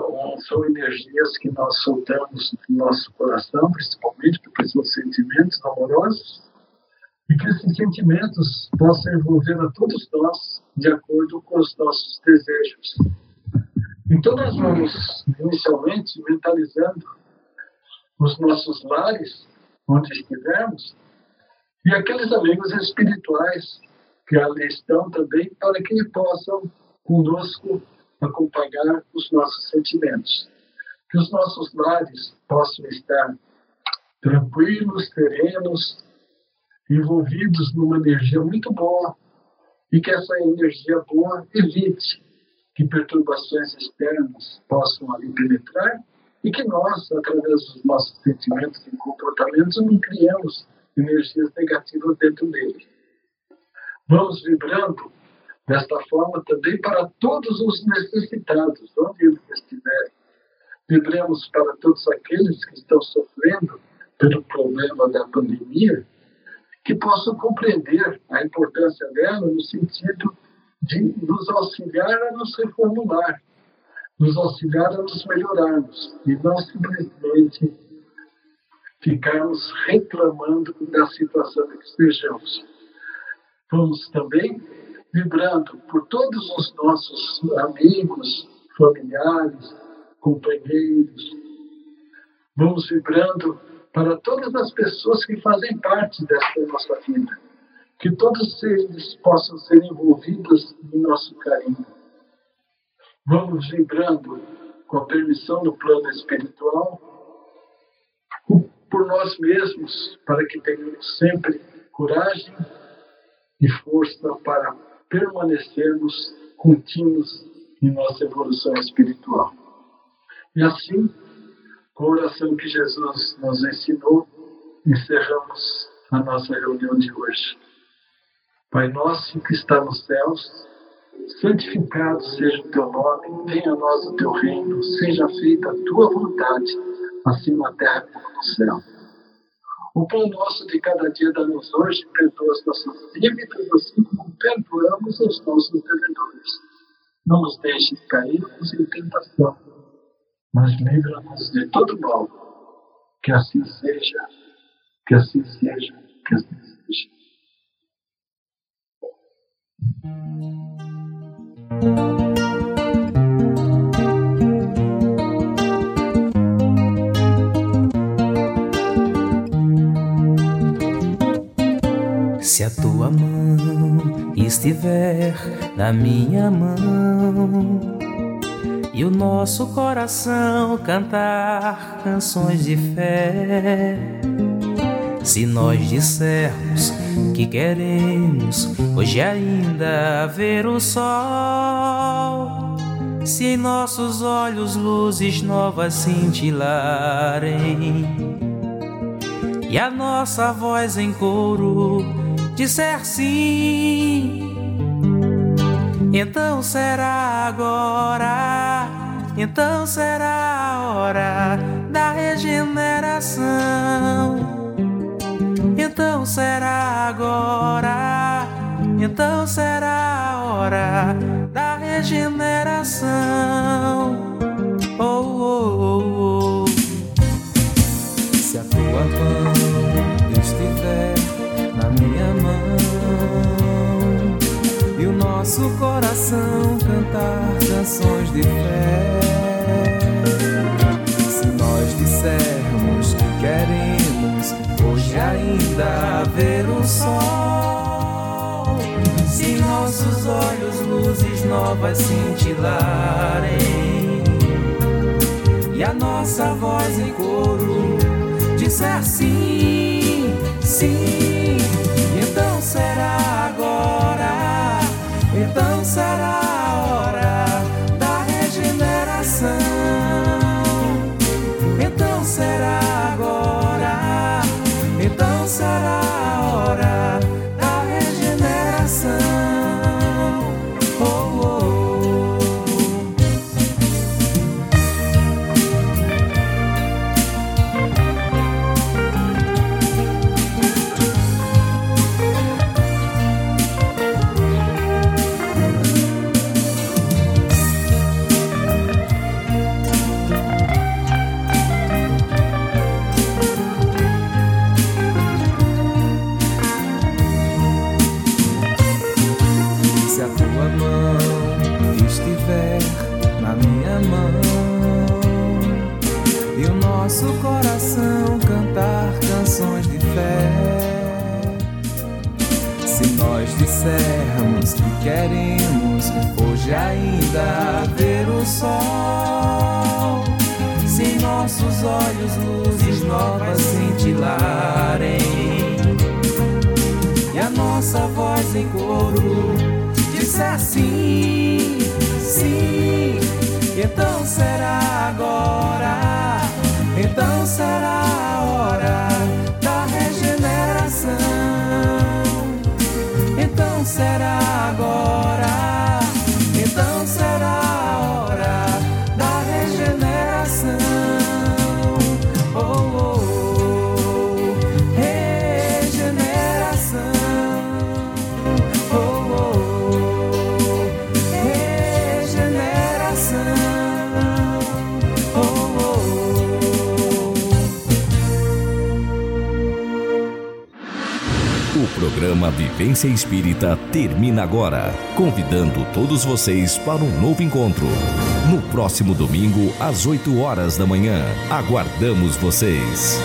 são energias que nós soltamos no nosso coração, principalmente, porque são sentimentos amorosos, e que esses sentimentos possam envolver a todos nós de acordo com os nossos desejos. Então, nós vamos, inicialmente, mentalizando os nossos lares, onde estivermos, e aqueles amigos espirituais que ali estão também, para que possam conosco acompanhar os nossos sentimentos. Que os nossos lares possam estar tranquilos, serenos, envolvidos numa energia muito boa e que essa energia boa evite que perturbações externas possam ali penetrar e que nós, através dos nossos sentimentos e comportamentos, não criemos energias negativas dentro dele. Vamos vibrando desta forma também para todos os necessitados, onde eles estiverem. Vibremos para todos aqueles que estão sofrendo pelo problema da pandemia, que possam compreender a importância dela no sentido de nos auxiliar a nos reformular, nos auxiliar a nos melhorarmos e não simplesmente ficarmos reclamando da situação em que estejamos. Vamos também vibrando por todos os nossos amigos, familiares, companheiros. Vamos vibrando para todas as pessoas que fazem parte desta nossa vida. Que todos eles possam ser envolvidos no nosso carinho. Vamos vibrando com a permissão do plano espiritual por nós mesmos, para que tenhamos sempre coragem e força para permanecermos contínuos em nossa evolução espiritual. E assim, com a oração que Jesus nos ensinou, encerramos a nossa reunião de hoje. Pai nosso que está nos céus, santificado seja o teu nome, venha a nós o teu reino, seja feita a tua vontade, assim na terra como no céu. O pão nosso de cada dia dá-nos hoje, perdoa as nossas dívidas, assim como perdoamos aos nossos devedores. Não nos deixes cairmos em tentação, mas livra-nos de todo mal. Que assim seja, que assim seja, que assim seja. Se a tua mão estiver na minha mão e o nosso coração cantar canções de fé, se nós dissermos que queremos hoje ainda ver o sol, se em nossos olhos luzes novas cintilarem e a nossa voz em coro disser sim, então será agora, então será a hora da regeneração. Então será agora, então será a hora da regeneração. Oh, oh, oh, oh. Se a tua mão nosso coração cantar canções de fé. Se nós dissermos que queremos hoje ainda ver o sol, se nossos olhos luzes novas cintilarem e a nossa voz em coro disser sim, sim, então será então será queremos hoje ainda ver o sol, se nossos olhos luzes novas cintilarem e a nossa voz em coro disser sim, sim, então será agora, então será programa Vivência Espírita termina agora, convidando todos vocês para um novo encontro. No próximo domingo, às 8 horas da manhã. Aguardamos vocês.